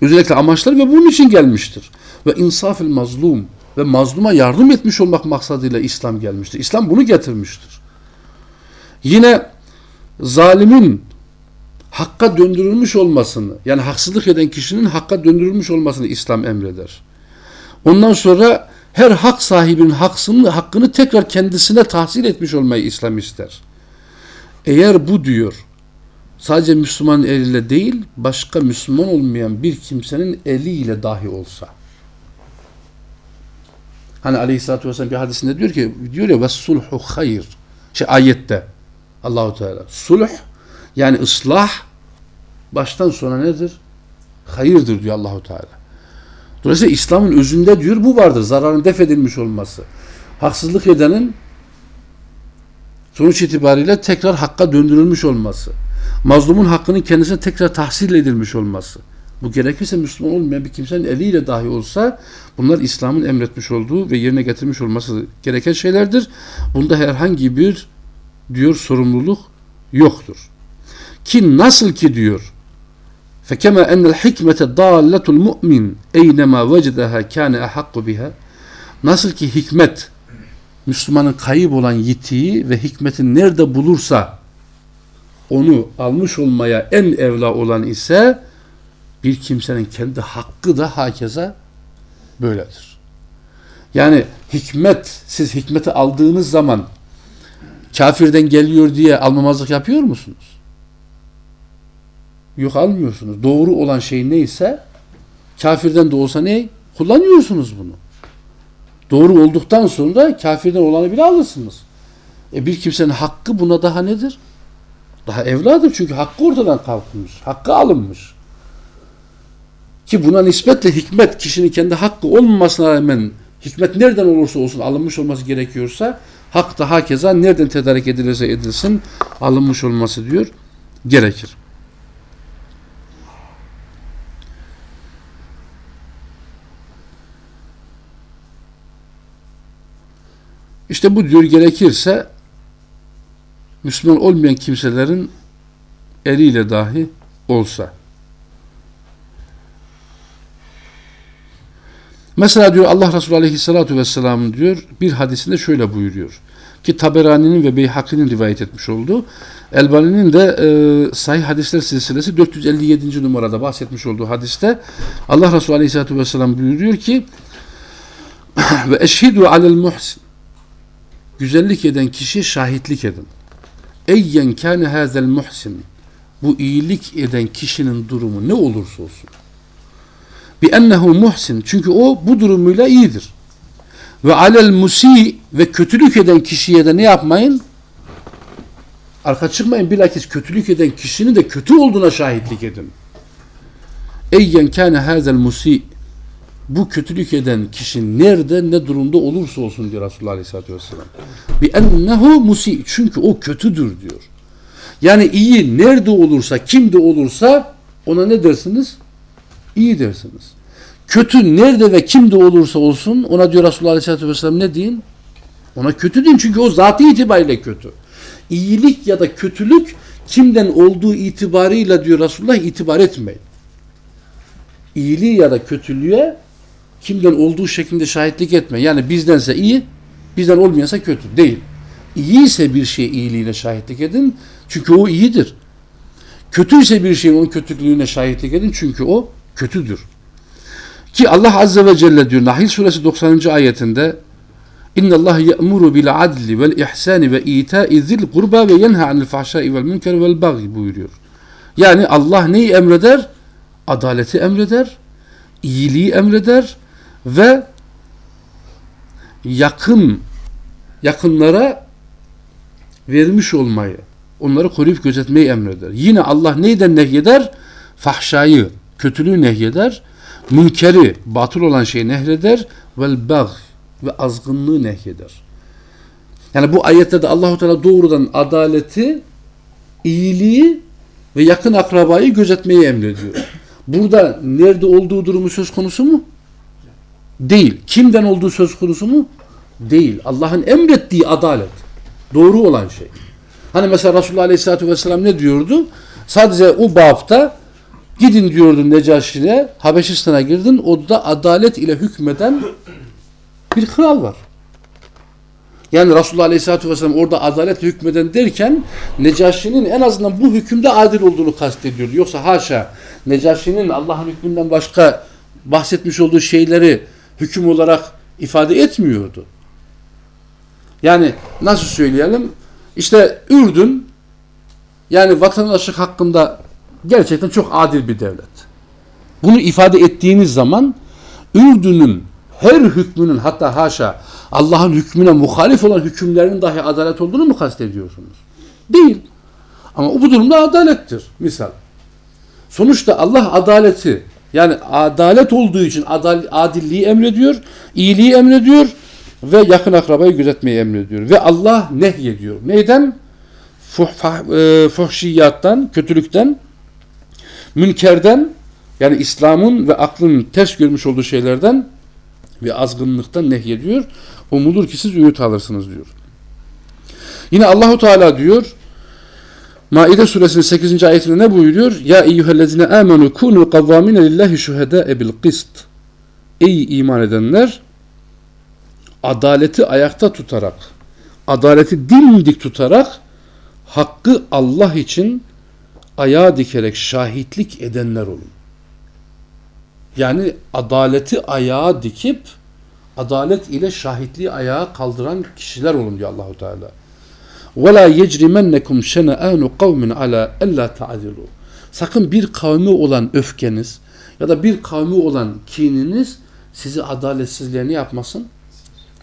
Özellikle amaçlar ve bunun için gelmiştir. Ve insafil mazlum ve mazluma yardım etmiş olmak maksadıyla İslam gelmiştir. İslam bunu getirmiştir. Yine zalimin hakka döndürülmüş olmasını, yani haksızlık eden kişinin hakka döndürülmüş olmasını İslam emreder. Ondan sonra her hak sahibinin haksını, hakkını tekrar kendisine tahsil etmiş olmayı İslam ister. Eğer bu diyor sadece Müslüman eliyle değil başka Müslüman olmayan bir kimsenin eliyle dahi olsa hani aleyhissalatü vesselam bir hadisinde diyor ki diyor ya ve sulhu hayır şey ayette Allahu Teala sulh yani ıslah baştan sona nedir? Hayırdır diyor Allahu Teala. Dolayısıyla İslam'ın özünde diyor bu vardır. Zararın def edilmiş olması. Haksızlık edenin sonuç itibariyle tekrar hakka döndürülmüş olması. Mazlumun hakkının kendisine tekrar tahsil edilmiş olması. Bu gerekirse Müslüman olmayan bir kimsenin eliyle dahi olsa bunlar İslam'ın emretmiş olduğu ve yerine getirmiş olması gereken şeylerdir. Bunda herhangi bir diyor sorumluluk yoktur. Ki nasıl ki diyor. Fekema enel hikmete dâlletul mu'min eynema vecedeha kâne ehakku biha. Nasıl ki hikmet Müslümanın kayıp olan yitiği ve hikmeti nerede bulursa onu almış olmaya en evla olan ise bir kimsenin kendi hakkı da hakeza böyledir. Yani hikmet, siz hikmeti aldığınız zaman kafirden geliyor diye almamazlık yapıyor musunuz? Yok almıyorsunuz. Doğru olan şey neyse kafirden de olsa ne? Kullanıyorsunuz bunu. Doğru olduktan sonra kafirden olanı bile alırsınız. E bir kimsenin hakkı buna daha nedir? Daha evladır çünkü hakkı ortadan kalkmış. Hakkı alınmış. Ki buna nispetle hikmet kişinin kendi hakkı olmamasına rağmen hikmet nereden olursa olsun alınmış olması gerekiyorsa hak da hakeza nereden tedarik edilirse edilsin alınmış olması diyor gerekir. İşte bu diyor gerekirse Müslüman olmayan kimselerin eliyle dahi olsa. Mesela diyor Allah Resulü Aleyhisselatü Vesselam diyor bir hadisinde şöyle buyuruyor. Ki Taberani'nin ve Beyhaki'nin rivayet etmiş olduğu Elbani'nin de e, sahih hadisler silsilesi 457. numarada bahsetmiş olduğu hadiste Allah Resulü Aleyhisselatü Vesselam buyuruyor ki ve eşhidu alel muhsin güzellik eden kişi şahitlik edin. Eyyen kâne hâzel muhsin bu iyilik eden kişinin durumu ne olursa olsun. Bi ennehu muhsin çünkü o bu durumuyla iyidir. Ve alel musi ve kötülük eden kişiye de ne yapmayın? Arka çıkmayın bilakis kötülük eden kişinin de kötü olduğuna şahitlik edin. Eyyen kâne hâzel musi bu kötülük eden kişi nerede ne durumda olursa olsun diyor Resulullah Aleyhisselatü Vesselam. Bi ennehu musi çünkü o kötüdür diyor. Yani iyi nerede olursa kimde olursa ona ne dersiniz? İyi dersiniz. Kötü nerede ve kimde olursa olsun ona diyor Resulullah Aleyhisselatü Vesselam ne deyin? Ona kötü deyin çünkü o zatı itibariyle kötü. İyilik ya da kötülük kimden olduğu itibarıyla diyor Resulullah itibar etmeyin. İyiliği ya da kötülüğe kimden olduğu şeklinde şahitlik etme. Yani bizdense iyi, bizden olmayansa kötü. Değil. İyi ise bir şey iyiliğine şahitlik edin. Çünkü o iyidir. Kötü ise bir şeyin onun kötülüğüne şahitlik edin. Çünkü o kötüdür. Ki Allah Azze ve Celle diyor Nahil suresi 90. ayetinde ihsani ve ita'i zil kurba ve yenha anil fahşai vel münker vel baghi buyuruyor. Yani Allah neyi emreder? Adaleti emreder, iyiliği emreder ve yakın yakınlara vermiş olmayı, onları koruyup gözetmeyi emreder. Yine Allah neyden nehyeder? Fahşayı, kötülüğü nehyeder, münkeri, batıl olan şeyi nehyeder vel bagh ve azgınlığı nehyeder. Yani bu ayetlerde Allahu Teala doğrudan adaleti, iyiliği ve yakın akrabayı gözetmeyi emrediyor. Burada nerede olduğu durumu söz konusu mu? Değil. Kimden olduğu söz konusu mu? Değil. Allah'ın emrettiği adalet. Doğru olan şey. Hani mesela Resulullah Aleyhisselatü Vesselam ne diyordu? Sadece o babta gidin diyordu Necaşi'ne, Habeşistan'a girdin, orada adalet ile hükmeden bir kral var. Yani Resulullah Aleyhisselatü Vesselam orada adaletle hükmeden derken Necaşi'nin en azından bu hükümde adil olduğunu kastediyor. Yoksa haşa Necaşi'nin Allah'ın hükmünden başka bahsetmiş olduğu şeyleri hüküm olarak ifade etmiyordu. Yani nasıl söyleyelim? İşte Ürdün yani vatandaşlık hakkında gerçekten çok adil bir devlet. Bunu ifade ettiğiniz zaman Ürdün'ün her hükmünün hatta haşa Allah'ın hükmüne muhalif olan hükümlerinin dahi adalet olduğunu mu kastediyorsunuz? Değil. Ama bu durumda adalettir. Misal. Sonuçta Allah adaleti yani adalet olduğu için adal, adilliği emrediyor, iyiliği emrediyor ve yakın akrabayı gözetmeyi emrediyor. Ve Allah nehyediyor. Neyden? Fuh, e, fuhşiyattan, kötülükten, münkerden yani İslam'ın ve aklın ters görmüş olduğu şeylerden ve azgınlıktan nehyediyor. Umulur ki siz öğüt alırsınız diyor. Yine Allahu Teala diyor Maide suresinin 8. ayetinde ne buyuruyor? Ya eyyühellezine amenu kunu kavvamine lillahi şuhedâe bil kist. Ey iman edenler adaleti ayakta tutarak adaleti dimdik tutarak hakkı Allah için ayağa dikerek şahitlik edenler olun. Yani adaleti ayağa dikip adalet ile şahitliği ayağa kaldıran kişiler olun diyor Allahu Teala. وَلَا يَجْرِمَنَّكُمْ شَنَآنُ قَوْمٍ عَلَى أَلَّا تَعْدِلُوا Sakın bir kavmi olan öfkeniz ya da bir kavmi olan kininiz sizi adaletsizliğe ne yapmasın?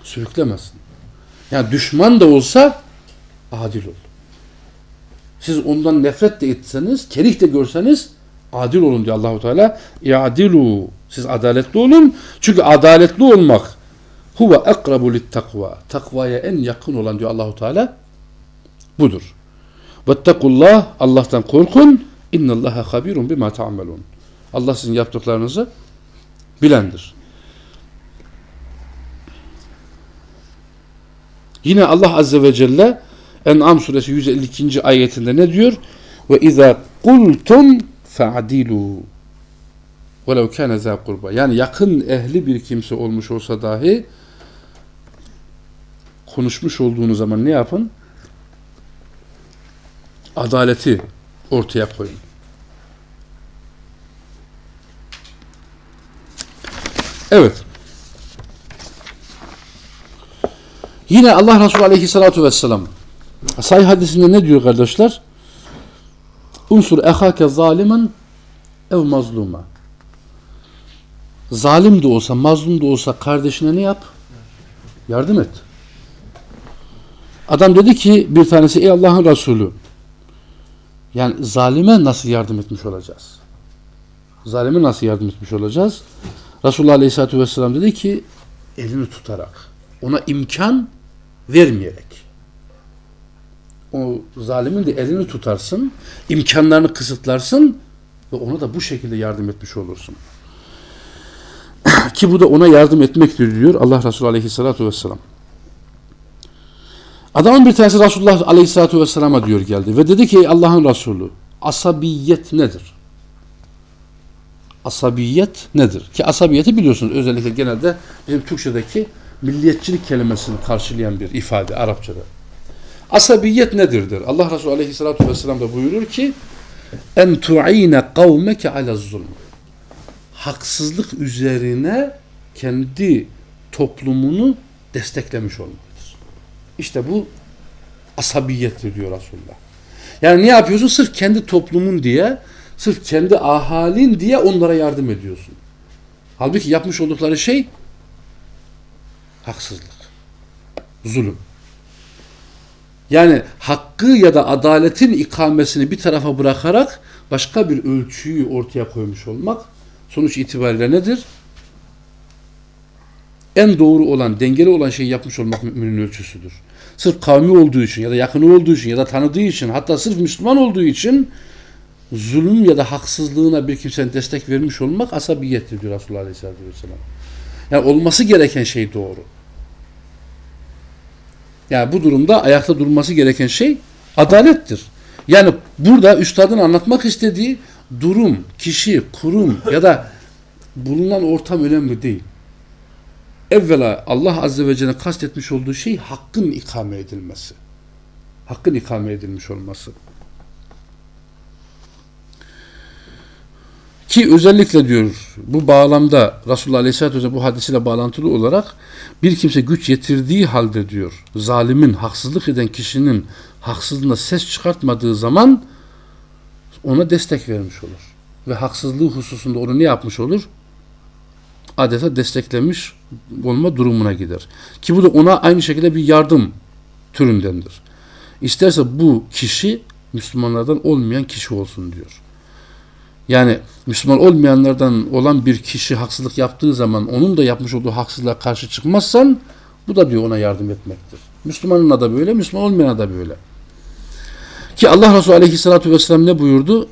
Sürüklemesin. Yani düşman da olsa adil ol. Siz ondan nefret de etseniz, kerih de görseniz adil olun diyor Allahu Teala. İadilu. Siz adaletli olun. Çünkü adaletli olmak huve akrabu lit takva. Takvaya en yakın olan diyor Allahu Teala budur. Vettakullah Allah'tan korkun. İnnallaha habirun bima ta'malun. Allah sizin yaptıklarınızı bilendir. Yine Allah Azze ve Celle En'am suresi 152. ayetinde ne diyor? Ve izâ kultum fe'adilû velev kâne zâ kurba. Yani yakın ehli bir kimse olmuş olsa dahi konuşmuş olduğunuz zaman ne yapın? Adaleti ortaya koyun. Evet. Yine Allah Resulü Aleyhisselatü Vesselam Sahih hadisinde ne diyor kardeşler? Unsur ehake zalimen ev mazluma. Zalim de olsa, mazlum da olsa kardeşine ne yap? Yardım et. Adam dedi ki bir tanesi ey Allah'ın Resulü yani zalime nasıl yardım etmiş olacağız? Zalime nasıl yardım etmiş olacağız? Resulullah Aleyhisselatü Vesselam dedi ki elini tutarak ona imkan vermeyerek o zalimin de elini tutarsın, imkanlarını kısıtlarsın ve ona da bu şekilde yardım etmiş olursun. Ki bu da ona yardım etmektir diyor Allah Resulü Aleyhisselatü Vesselam. Adamın bir tanesi Resulullah Aleyhisselatü Vesselam'a diyor geldi ve dedi ki Allah'ın Resulü asabiyet nedir? Asabiyet nedir? Ki asabiyeti biliyorsunuz özellikle genelde bizim Türkçedeki milliyetçilik kelimesini karşılayan bir ifade Arapçada. Asabiyet nedirdir? Allah Resulü Aleyhisselatü Vesselam da buyurur ki en tu'ine kavmeke ala zulm haksızlık üzerine kendi toplumunu desteklemiş olmalıdır. İşte bu asabiyettir diyor Resulullah. Yani ne yapıyorsun? Sırf kendi toplumun diye, sırf kendi ahalin diye onlara yardım ediyorsun. Halbuki yapmış oldukları şey haksızlık, zulüm. Yani hakkı ya da adaletin ikamesini bir tarafa bırakarak başka bir ölçüyü ortaya koymuş olmak sonuç itibariyle nedir? En doğru olan, dengeli olan şeyi yapmış olmak müminin ölçüsüdür. Sırf kavmi olduğu için ya da yakını olduğu için ya da tanıdığı için hatta sırf Müslüman olduğu için zulüm ya da haksızlığına bir kimsenin destek vermiş olmak asabiyettir diyor Resulullah Aleyhisselatü Vesselam. Yani olması gereken şey doğru. Yani bu durumda ayakta durması gereken şey adalettir. Yani burada üstadın anlatmak istediği durum, kişi, kurum ya da bulunan ortam önemli değil. Evvela Allah Azze ve Celle kastetmiş olduğu şey hakkın ikame edilmesi. Hakkın ikame edilmiş olması. Ki özellikle diyor bu bağlamda Resulullah Aleyhisselatü Vesselam bu hadisiyle bağlantılı olarak bir kimse güç yetirdiği halde diyor zalimin, haksızlık eden kişinin haksızlığına ses çıkartmadığı zaman ona destek vermiş olur. Ve haksızlığı hususunda onu ne yapmış olur? Adeta desteklemiş olma durumuna gider. Ki bu da ona aynı şekilde bir yardım türündendir. İsterse bu kişi Müslümanlardan olmayan kişi olsun diyor. Yani Müslüman olmayanlardan olan bir kişi haksızlık yaptığı zaman onun da yapmış olduğu haksızlığa karşı çıkmazsan bu da diyor ona yardım etmektir. Müslümanın da böyle, Müslüman olmayana da böyle. Ki Allah Resulü Aleyhisselatü Vesselam ne buyurdu?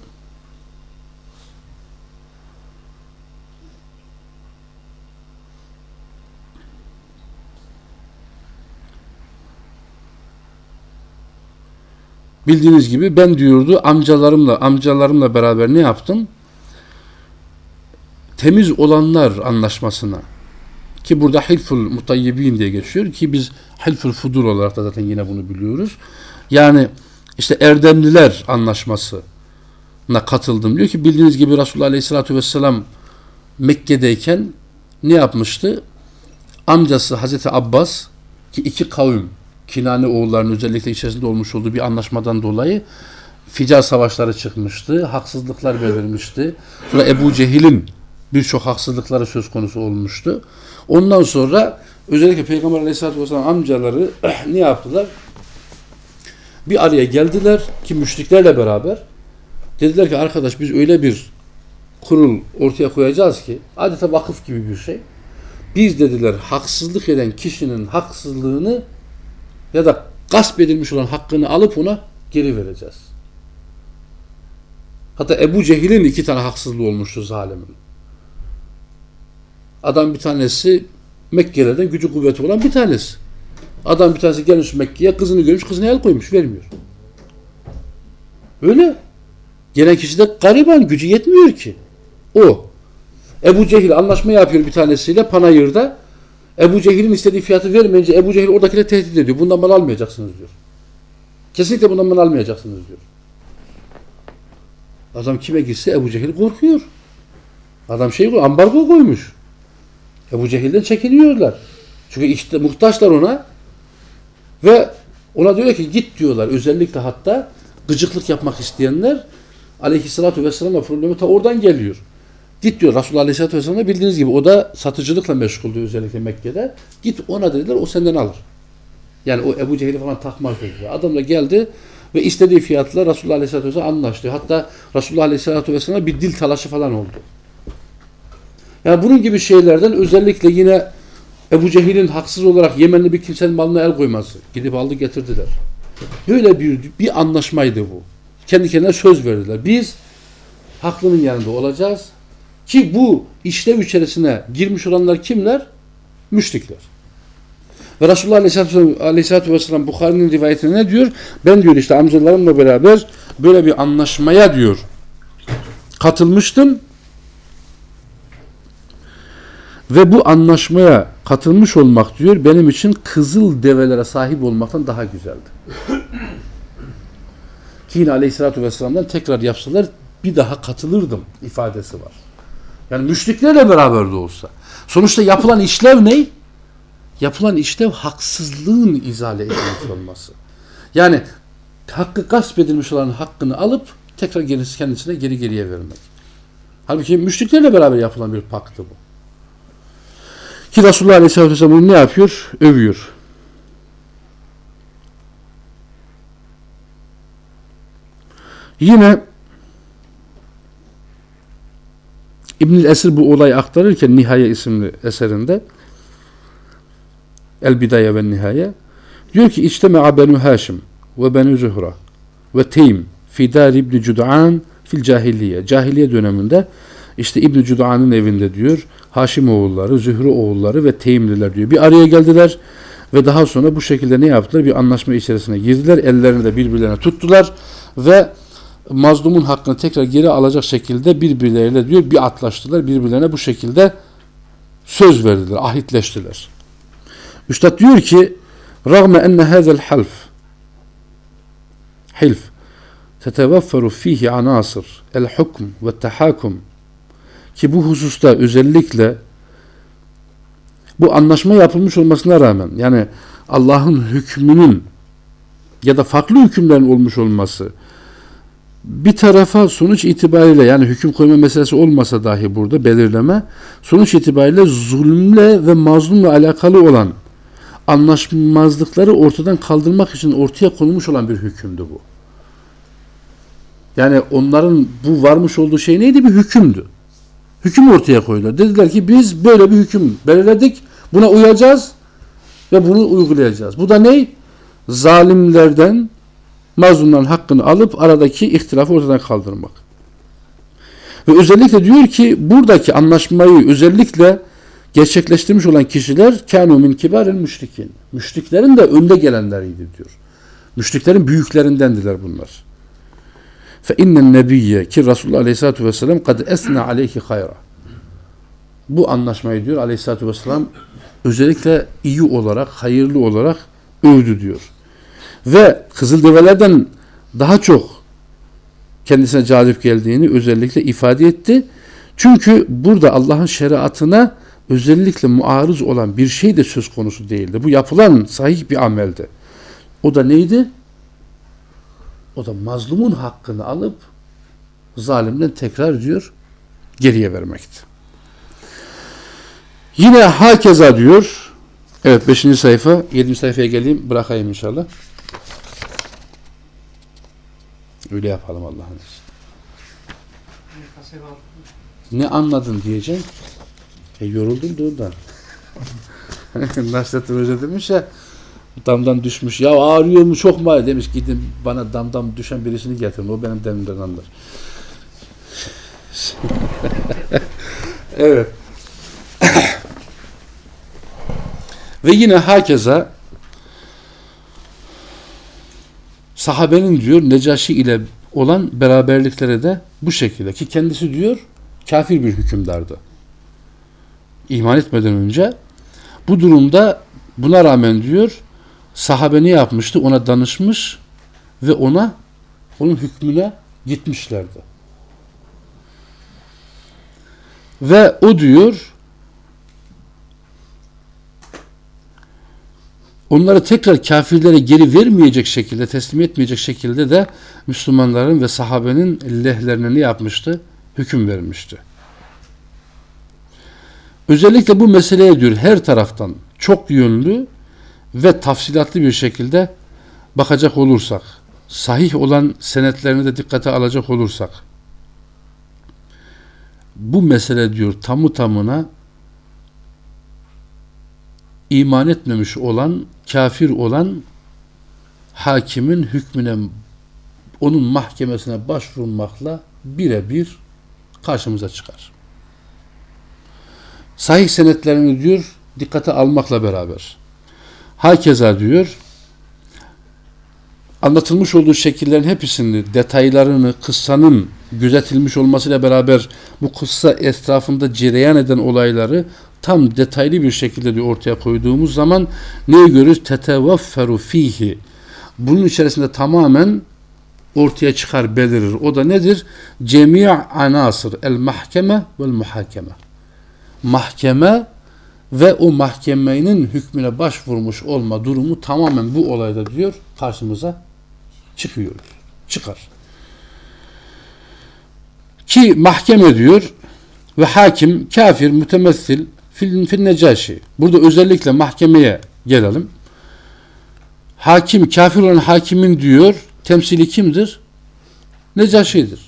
Bildiğiniz gibi ben diyordu amcalarımla amcalarımla beraber ne yaptım? Temiz olanlar anlaşmasına ki burada Hilful Mutayyibin diye geçiyor ki biz Hilful Fudur olarak da zaten yine bunu biliyoruz. Yani işte Erdemliler anlaşmasına katıldım diyor ki bildiğiniz gibi Resulullah Aleyhisselatü Vesselam Mekke'deyken ne yapmıştı? Amcası Hazreti Abbas ki iki kavim Kinane oğullarının özellikle içerisinde olmuş olduğu bir anlaşmadan dolayı Ficar savaşları çıkmıştı. Haksızlıklar verilmişti. Sonra Ebu Cehil'in birçok haksızlıkları söz konusu olmuştu. Ondan sonra özellikle Peygamber Aleyhisselatü Vesselam amcaları ne yaptılar? Bir araya geldiler ki müşriklerle beraber dediler ki arkadaş biz öyle bir kurul ortaya koyacağız ki adeta vakıf gibi bir şey. Biz dediler haksızlık eden kişinin haksızlığını ya da gasp edilmiş olan hakkını alıp ona geri vereceğiz. Hatta Ebu Cehil'in iki tane haksızlığı olmuştu zalimin. Adam bir tanesi Mekkelilerden gücü kuvveti olan bir tanesi. Adam bir tanesi gelmiş Mekke'ye kızını görmüş kızına el koymuş vermiyor. Öyle. Gelen kişi de gariban gücü yetmiyor ki. O. Ebu Cehil anlaşma yapıyor bir tanesiyle Panayır'da. Ebu Cehil'in istediği fiyatı vermeyince Ebu Cehil oradakileri tehdit ediyor. Bundan mal almayacaksınız diyor. Kesinlikle bundan mal almayacaksınız diyor. Adam kime gitse Ebu Cehil korkuyor. Adam şey ambargo koymuş. Ebu Cehil'den çekiniyorlar. Çünkü işte muhtaçlar ona ve ona diyor ki git diyorlar. Özellikle hatta gıcıklık yapmak isteyenler aleyhissalatü vesselam'la problemi ta oradan geliyor. Git diyor Resulullah Aleyhisselatü Vesselam'a bildiğiniz gibi o da satıcılıkla meşguldü özellikle Mekke'de. Git ona dediler o senden alır. Yani o Ebu Cehil'i falan takmaz dediler. Adam da geldi ve istediği fiyatla Resulullah Aleyhisselatü Vesselam anlaştı. Hatta Resulullah Aleyhisselatü Vesselam'a bir dil talaşı falan oldu. Yani bunun gibi şeylerden özellikle yine Ebu Cehil'in haksız olarak Yemenli bir kimsenin malına el koyması. Gidip aldı getirdiler. Böyle bir, bir anlaşmaydı bu. Kendi kendine söz verdiler. Biz haklının yanında olacağız. Ki bu işlev içerisine girmiş olanlar kimler? Müşrikler. Ve Resulullah Aleyhisselatü, Aleyhisselatü Vesselam Bukhari'nin rivayetinde ne diyor? Ben diyor işte amcalarımla beraber böyle bir anlaşmaya diyor katılmıştım. Ve bu anlaşmaya katılmış olmak diyor benim için kızıl develere sahip olmaktan daha güzeldi. Ki yine Aleyhisselatü Vesselam'dan tekrar yapsalar bir daha katılırdım ifadesi var. Yani müşriklerle beraber de olsa. Sonuçta yapılan işlev ne? Yapılan işlev haksızlığın izale edilmiş olması. Yani hakkı gasp edilmiş olan hakkını alıp tekrar gerisi kendisine geri geriye vermek. Halbuki müşriklerle beraber yapılan bir paktı bu. Ki Resulullah Aleyhisselatü Vesselam bunu ne yapıyor? Övüyor. Yine İbnül Esir bu olayı aktarırken Nihaye isimli eserinde El Bidaye ve Nihaye diyor ki İçteme'a Benu Haşim ve Benu Zuhra ve Teym fi dar İbni Cud'an fil cahiliye. Cahiliye döneminde işte İbni Cud'an'ın evinde diyor Haşim oğulları, Zühre oğulları ve Teymliler diyor. Bir araya geldiler ve daha sonra bu şekilde ne yaptılar? Bir anlaşma içerisine girdiler. Ellerini de birbirlerine tuttular ve mazlumun hakkını tekrar geri alacak şekilde birbirleriyle diyor bir atlaştılar. Birbirlerine bu şekilde söz verdiler, ahitleştiler. Üstad diyor ki رغم أن هذا الحلف حلف تتوفر فيه عناصر الحكم والتحاكم ki bu hususta özellikle bu anlaşma yapılmış olmasına rağmen yani Allah'ın hükmünün ya da farklı hükümlerin olmuş olması bir tarafa sonuç itibariyle yani hüküm koyma meselesi olmasa dahi burada belirleme sonuç itibariyle zulümle ve mazlumla alakalı olan anlaşmazlıkları ortadan kaldırmak için ortaya konulmuş olan bir hükümdü bu. Yani onların bu varmış olduğu şey neydi? Bir hükümdü. Hüküm ortaya koydular. Dediler ki biz böyle bir hüküm belirledik. Buna uyacağız ve bunu uygulayacağız. Bu da ne? Zalimlerden mazlumların hakkını alıp aradaki ihtilafı ortadan kaldırmak. Ve özellikle diyor ki buradaki anlaşmayı özellikle gerçekleştirmiş olan kişiler kânû min kibâril müşrikin. Müşriklerin de önde gelenleriydi diyor. Müşriklerin büyüklerindendiler bunlar. Fe innen nebiyye ki Resulullah Aleyhisselatü Vesselam kad esna aleyhi hayra. Bu anlaşmayı diyor Aleyhisselatü Vesselam özellikle iyi olarak, hayırlı olarak övdü diyor. Ve Kızıldevelerden daha çok kendisine cazip geldiğini özellikle ifade etti. Çünkü burada Allah'ın şeriatına özellikle muarız olan bir şey de söz konusu değildi. Bu yapılan sahih bir ameldi. O da neydi? O da mazlumun hakkını alıp zalimden tekrar diyor geriye vermekti. Yine hakeza diyor. Evet 5. sayfa. 7. sayfaya geleyim. Bırakayım inşallah. Öyle yapalım Allah'ın izniyle. Ne anladın diyeceksin. E yoruldum da ondan. Nasrettin Hoca demiş ya damdan düşmüş. Ya ağrıyor mu çok mu? ağrıyor?" Demiş gidin bana damdan düşen birisini getirin. O benim demimden anlar. evet. Ve yine hakeza sahabenin diyor Necaşi ile olan beraberlikleri de bu şekilde ki kendisi diyor kafir bir hükümdardı. İman etmeden önce bu durumda buna rağmen diyor sahabe ne yapmıştı? Ona danışmış ve ona onun hükmüne gitmişlerdi. Ve o diyor onları tekrar kafirlere geri vermeyecek şekilde, teslim etmeyecek şekilde de Müslümanların ve sahabenin lehlerine ne yapmıştı? Hüküm vermişti. Özellikle bu meseleye diyor her taraftan çok yönlü ve tafsilatlı bir şekilde bakacak olursak, sahih olan senetlerini de dikkate alacak olursak, bu mesele diyor tamı tamına iman etmemiş olan, kafir olan hakimin hükmüne, onun mahkemesine başvurmakla birebir karşımıza çıkar. Sahih senetlerini diyor dikkate almakla beraber. Hakeza diyor anlatılmış olduğu şekillerin hepsini, detaylarını, kıssanın gözetilmiş olmasıyla beraber bu kıssa etrafında cereyan eden olayları tam detaylı bir şekilde diyor ortaya koyduğumuz zaman neyi görürüz? Tetevafferu fihi. Bunun içerisinde tamamen ortaya çıkar, belirir. O da nedir? Cemi'a anasır el mahkeme vel muhakeme. Mahkeme ve o mahkemenin hükmüne başvurmuş olma durumu tamamen bu olayda diyor karşımıza çıkıyor. Çıkar. Ki mahkeme diyor ve hakim, kafir, mütemessil fil, fil necaşi. Burada özellikle mahkemeye gelelim. Hakim, kafir olan hakimin diyor temsili kimdir? Necaşi'dir.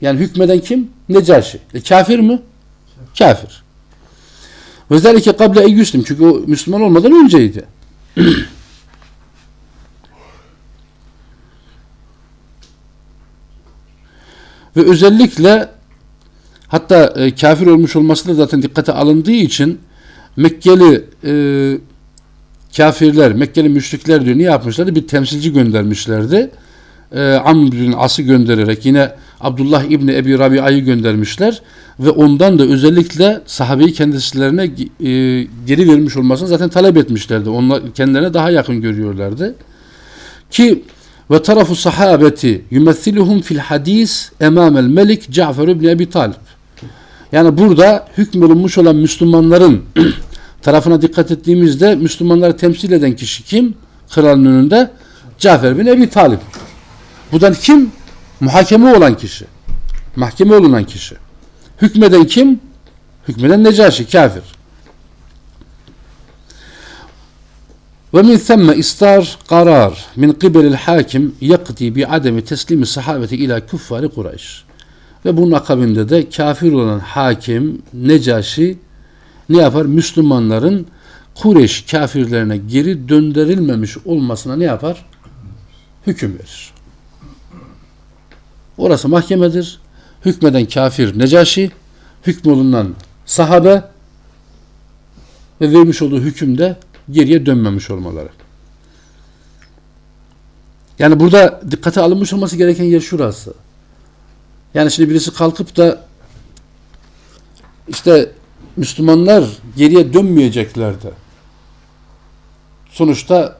Yani hükmeden kim? Necaşi. E, kafir mi? Kafir. Ve zelike kable ey. Çünkü o Müslüman olmadan önceydi. Ve özellikle hatta e, kafir olmuş olması da zaten dikkate alındığı için Mekkeli e, kafirler, Mekkeli müşrikler diyor ne yapmışlardı? Bir temsilci göndermişlerdi. E, Amr bin As'ı göndererek yine Abdullah İbni Ebi Rabia'yı göndermişler ve ondan da özellikle sahabeyi kendisilerine e, geri vermiş olmasını zaten talep etmişlerdi. Onlar kendilerine daha yakın görüyorlardı. Ki ve tarafu sahabeti yumessiluhum fil hadis emamel melik Cafer ibn Ebi Talib. Yani burada hükmolunmuş olan Müslümanların tarafına dikkat ettiğimizde Müslümanları temsil eden kişi kim? Kralın önünde Cafer bin Ebi Talib. Bu da kim? Muhakeme olan kişi. Mahkeme olunan kişi. Hükmeden kim? Hükmeden Necaşi, kafir. Ve min themme istar karar min qibelil hakim yakti bi ademi teslimi sahabeti ila kuffari Kureyş. Ve bunun akabinde de kafir olan hakim Necaşi ne yapar? Müslümanların Kureyş kafirlerine geri döndürülmemiş olmasına ne yapar? Hüküm verir. Orası mahkemedir. Hükmeden kafir Necaşi, hükmolunan sahabe ve vermiş olduğu hükümde geriye dönmemiş olmaları. Yani burada dikkate alınmış olması gereken yer şurası. Yani şimdi birisi kalkıp da işte Müslümanlar geriye dönmeyeceklerdi. Sonuçta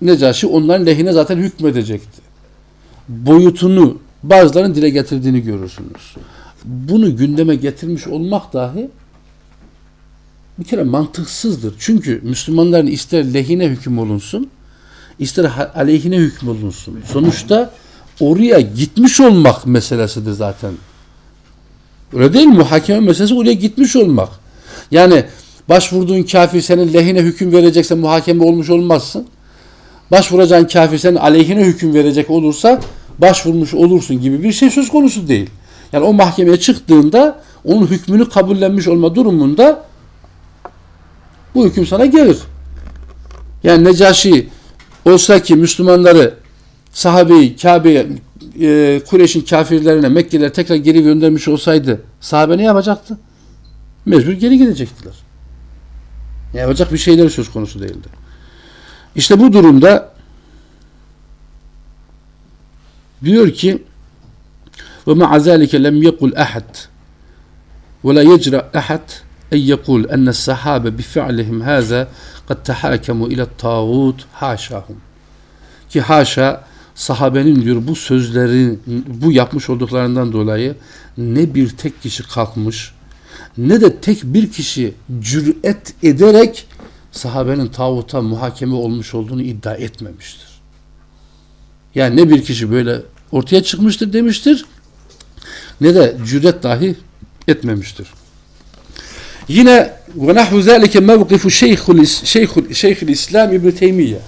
Necaşi onların lehine zaten hükmedecekti. Boyutunu bazılarının dile getirdiğini görürsünüz. Bunu gündeme getirmiş olmak dahi bir kere mantıksızdır. Çünkü Müslümanların ister lehine hüküm olunsun, ister aleyhine hüküm olunsun. Sonuçta oraya gitmiş olmak meselesidir zaten. Öyle değil mi? Muhakeme meselesi oraya gitmiş olmak. Yani başvurduğun kafir senin lehine hüküm verecekse muhakeme olmuş olmazsın. Başvuracağın kafir senin aleyhine hüküm verecek olursa başvurmuş olursun gibi bir şey söz konusu değil. Yani o mahkemeye çıktığında onun hükmünü kabullenmiş olma durumunda bu hüküm sana gelir. Yani Necaşi olsa ki Müslümanları sahabeyi Kabe'ye e, Kureyş'in kafirlerine Mekkeliler tekrar geri göndermiş olsaydı sahabe ne yapacaktı? Mecbur geri gidecektiler. Yapacak bir şeyleri söz konusu değildi. İşte bu durumda diyor ki ve ma'a zalike lem yekul ahad ve la yecra ahad en yekul enne sahabe bi fi'lihim haza kad tehakemu ile tağut haşahum ki haşa sahabenin diyor bu sözleri bu yapmış olduklarından dolayı ne bir tek kişi kalkmış ne de tek bir kişi cüret ederek sahabenin tağuta muhakeme olmuş olduğunu iddia etmemiştir. Yani ne bir kişi böyle ortaya çıkmıştır demiştir ne de cüret dahi etmemiştir. Yine ve nahvu zalike mevkifu şeyhul şeyhul şeyhul İslam İbn Teymiyye.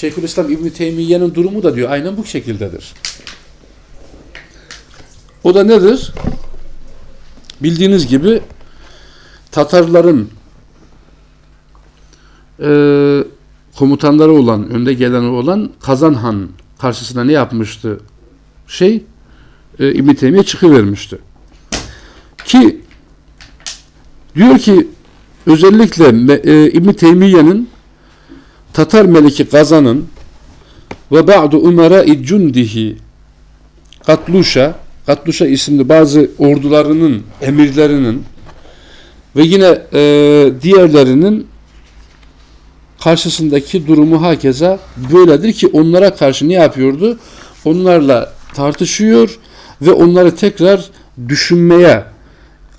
Şeyhül İslam İbn Teymiyye'nin durumu da diyor aynen bu şekildedir. O da nedir? Bildiğiniz gibi Tatarların e, komutanları olan, önde geleni olan Kazan Han karşısına ne yapmıştı? Şey e, İbn Teymiye çıkıvermişti. Ki diyor ki özellikle e, İbn Teymiye'nin Tatar Meliki Gazan'ın ve ba'du umara'i cundihi Katluşa Katluşa isimli bazı ordularının emirlerinin ve yine e, diğerlerinin karşısındaki durumu hakeza böyledir ki onlara karşı ne yapıyordu? Onlarla tartışıyor ve onları tekrar düşünmeye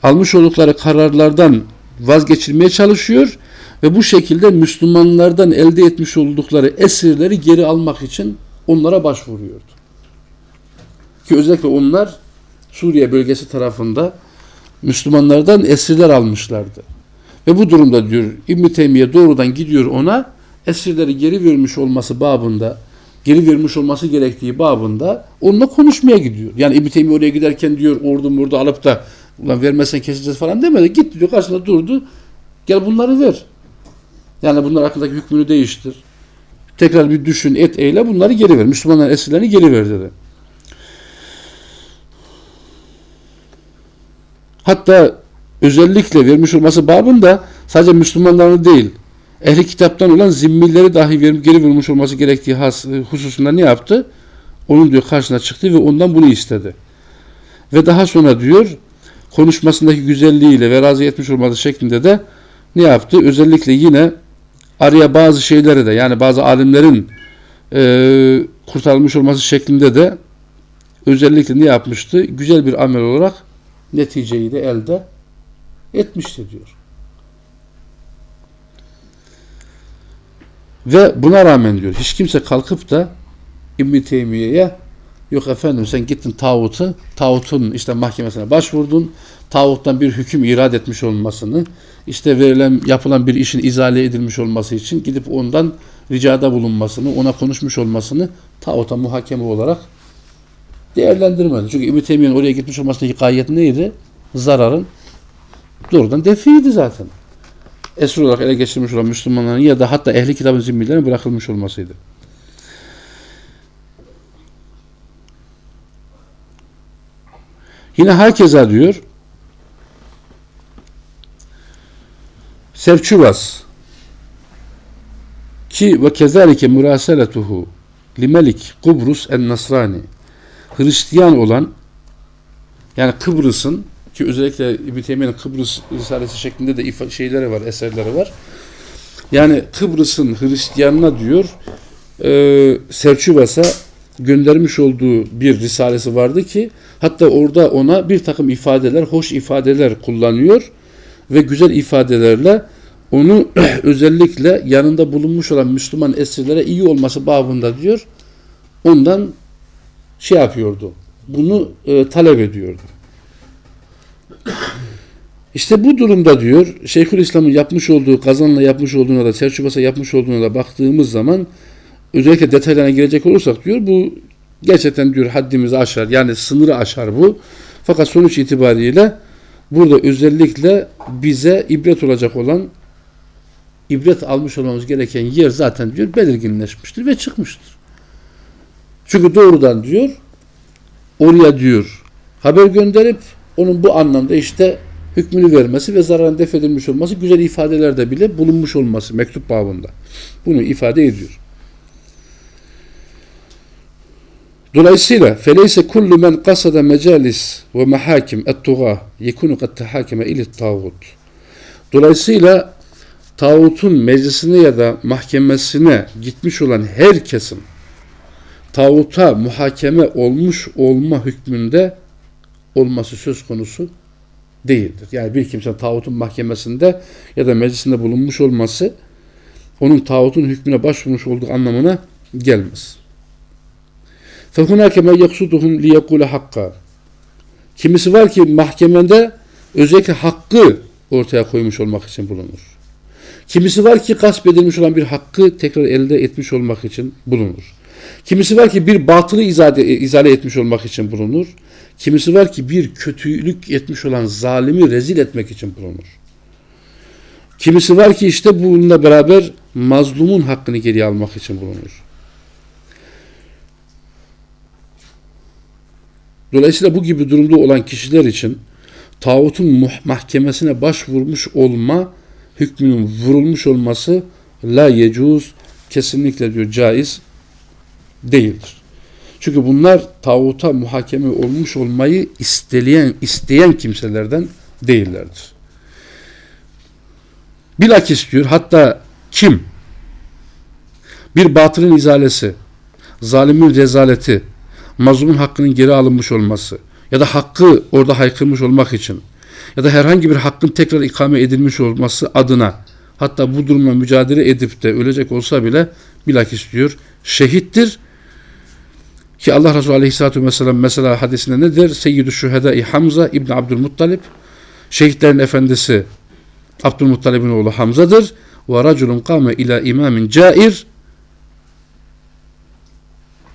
almış oldukları kararlardan vazgeçirmeye çalışıyor ve bu şekilde Müslümanlardan elde etmiş oldukları esirleri geri almak için onlara başvuruyordu. Ki özellikle onlar Suriye bölgesi tarafında Müslümanlardan esirler almışlardı. Ve bu durumda diyor İbn Teymiye doğrudan gidiyor ona esirleri geri vermiş olması babında geri vermiş olması gerektiği babında onunla konuşmaya gidiyor. Yani İbn Teymiye oraya giderken diyor ordu burada alıp da ulan vermezsen keseceğiz falan demedi. Gitti diyor karşısında durdu. Gel bunları ver. Yani bunlar hakkındaki hükmünü değiştir. Tekrar bir düşün, et, eyle bunları geri ver. Müslümanların esirlerini geri ver dedi. Hatta özellikle vermiş olması babında sadece Müslümanları değil, ehli kitaptan olan zimmileri dahi verip geri vermiş olması gerektiği has, hususunda ne yaptı? Onun diyor karşısına çıktı ve ondan bunu istedi. Ve daha sonra diyor konuşmasındaki güzelliğiyle ve razı etmiş olması şeklinde de ne yaptı? Özellikle yine araya bazı şeyleri de yani bazı alimlerin e, kurtarılmış olması şeklinde de özellikle ne yapmıştı? Güzel bir amel olarak neticeyi de elde etmiştir diyor. Ve buna rağmen diyor hiç kimse kalkıp da İbn Teymiye'ye yok efendim sen gittin tağutu, tağutun işte mahkemesine başvurdun, tağuttan bir hüküm irad etmiş olmasını, işte verilen yapılan bir işin izale edilmiş olması için gidip ondan ricada bulunmasını, ona konuşmuş olmasını tağuta muhakeme olarak değerlendirmedi. Çünkü İbn Teymiye'nin oraya gitmiş olmasındaki gayet neydi? Zararın doğrudan defiydi zaten. Esir olarak ele geçirmiş olan Müslümanların ya da hatta ehli kitabın zimmilerine bırakılmış olmasıydı. Yine hakeza diyor Sevçuvas. Ki ve kezalike muraseletuhu limelik Kubrus en Nasrani. Hristiyan olan yani Kıbrıs'ın ki özellikle İbn Teymiye'nin Kıbrıs Risalesi şeklinde de şeyleri var, eserleri var. Yani Kıbrıs'ın Hristiyanına diyor e, Selçukas'a göndermiş olduğu bir risalesi vardı ki hatta orada ona bir takım ifadeler, hoş ifadeler kullanıyor ve güzel ifadelerle onu özellikle yanında bulunmuş olan Müslüman esirlere iyi olması babında diyor ondan şey yapıyordu. Bunu e, talep ediyordu. İşte bu durumda diyor Şeyhülislam'ın yapmış olduğu, Kazan'la yapmış olduğuna da Selçukas'a yapmış olduğuna da baktığımız zaman özellikle detaylarına girecek olursak diyor bu gerçekten diyor haddimizi aşar. Yani sınırı aşar bu. Fakat sonuç itibariyle burada özellikle bize ibret olacak olan ibret almış olmamız gereken yer zaten diyor belirginleşmiştir ve çıkmıştır. Çünkü doğrudan diyor oraya diyor haber gönderip onun bu anlamda işte hükmünü vermesi ve zararın def edilmiş olması güzel ifadelerde bile bulunmuş olması mektup babında. Bunu ifade ediyor. Dolayısıyla feleyse kullu men kasada mecalis ve mehakim et-tuğa yekunu kad tehakeme ilit tağut. Dolayısıyla tağutun meclisine ya da mahkemesine gitmiş olan herkesin tağuta muhakeme olmuş olma hükmünde olması söz konusu değildir. Yani bir kimse tağutun mahkemesinde ya da meclisinde bulunmuş olması onun tağutun hükmüne başvurmuş olduğu anlamına gelmez. فَهُنَاكَ مَا يَقْصُدُهُمْ لِيَقُولَ hakka. Kimisi var ki mahkemede özellikle hakkı ortaya koymuş olmak için bulunur. Kimisi var ki gasp edilmiş olan bir hakkı tekrar elde etmiş olmak için bulunur. Kimisi var ki bir batılı izade, izale etmiş olmak için bulunur. Kimisi var ki bir kötülük etmiş olan zalimi rezil etmek için bulunur. Kimisi var ki işte bununla beraber mazlumun hakkını geri almak için bulunur. Dolayısıyla bu gibi durumda olan kişiler için tağutun mahkemesine başvurmuş olma hükmünün vurulmuş olması la yecuz kesinlikle diyor caiz değildir. Çünkü bunlar tağuta muhakeme olmuş olmayı isteyen, isteyen kimselerden değillerdir. Bilakis diyor hatta kim bir batılın izalesi, zalimin rezaleti, mazlumun hakkının geri alınmış olması ya da hakkı orada haykırmış olmak için ya da herhangi bir hakkın tekrar ikame edilmiş olması adına hatta bu durumla mücadele edip de ölecek olsa bile bilakis diyor şehittir ki Allah Resulü Aleyhisselatü Vesselam mesela hadisinde ne der? Seyyidü Şühedai Hamza İbni Abdülmuttalip şehitlerin efendisi Abdülmuttalib'in oğlu Hamza'dır. Ve raculun kâme ila imamin cair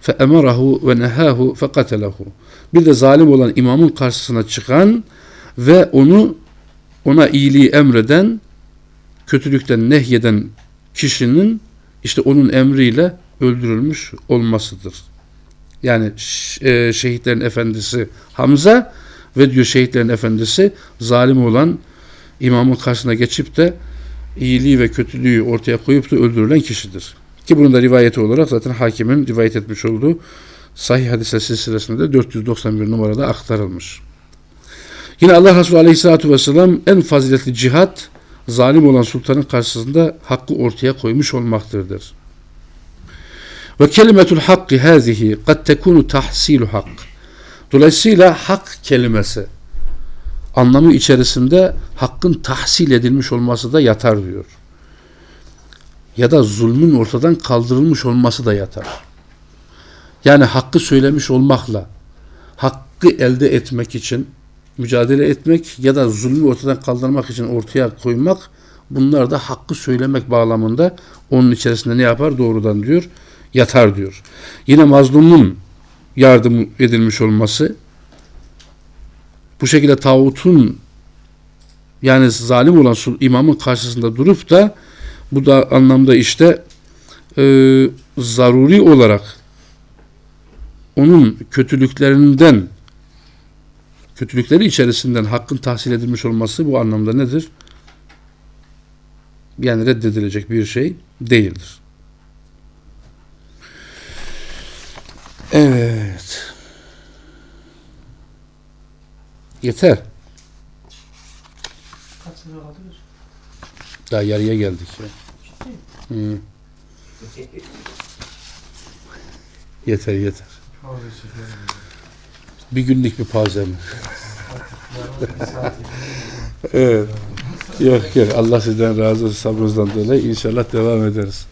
ve nehahu fekatelehu. Bir de zalim olan imamın karşısına çıkan ve onu ona iyiliği emreden, kötülükten nehyeden kişinin işte onun emriyle öldürülmüş olmasıdır. Yani e, şehitlerin efendisi Hamza ve diyor şehitlerin efendisi zalim olan imamın karşısına geçip de iyiliği ve kötülüğü ortaya koyup da öldürülen kişidir. Ki bunun da rivayeti olarak zaten hakimin rivayet etmiş olduğu sahih hadisler silsilesinde de 491 numarada aktarılmış. Yine Allah Resulü Aleyhisselatü Vesselam en faziletli cihat zalim olan sultanın karşısında hakkı ortaya koymuş olmaktırdır. Ve kelimetul hakkı hazihi kad tekunu tahsilu hak. Dolayısıyla hak kelimesi anlamı içerisinde hakkın tahsil edilmiş olması da yatar diyor. Ya da zulmün ortadan kaldırılmış olması da yatar. Yani hakkı söylemiş olmakla hakkı elde etmek için mücadele etmek ya da zulmü ortadan kaldırmak için ortaya koymak bunlar da hakkı söylemek bağlamında onun içerisinde ne yapar doğrudan diyor yatar diyor. Yine mazlumun yardım edilmiş olması bu şekilde tağutun yani zalim olan imamın karşısında durup da bu da anlamda işte e, zaruri olarak onun kötülüklerinden kötülükleri içerisinden hakkın tahsil edilmiş olması bu anlamda nedir? Yani reddedilecek bir şey değildir. Evet. Yeter. Daha yarıya geldik ya. Yeter yeter. Bir günlük bir saat Evet. Yok yok. Allah sizden razı olsun sabrınızdan dolayı. İnşallah devam ederiz.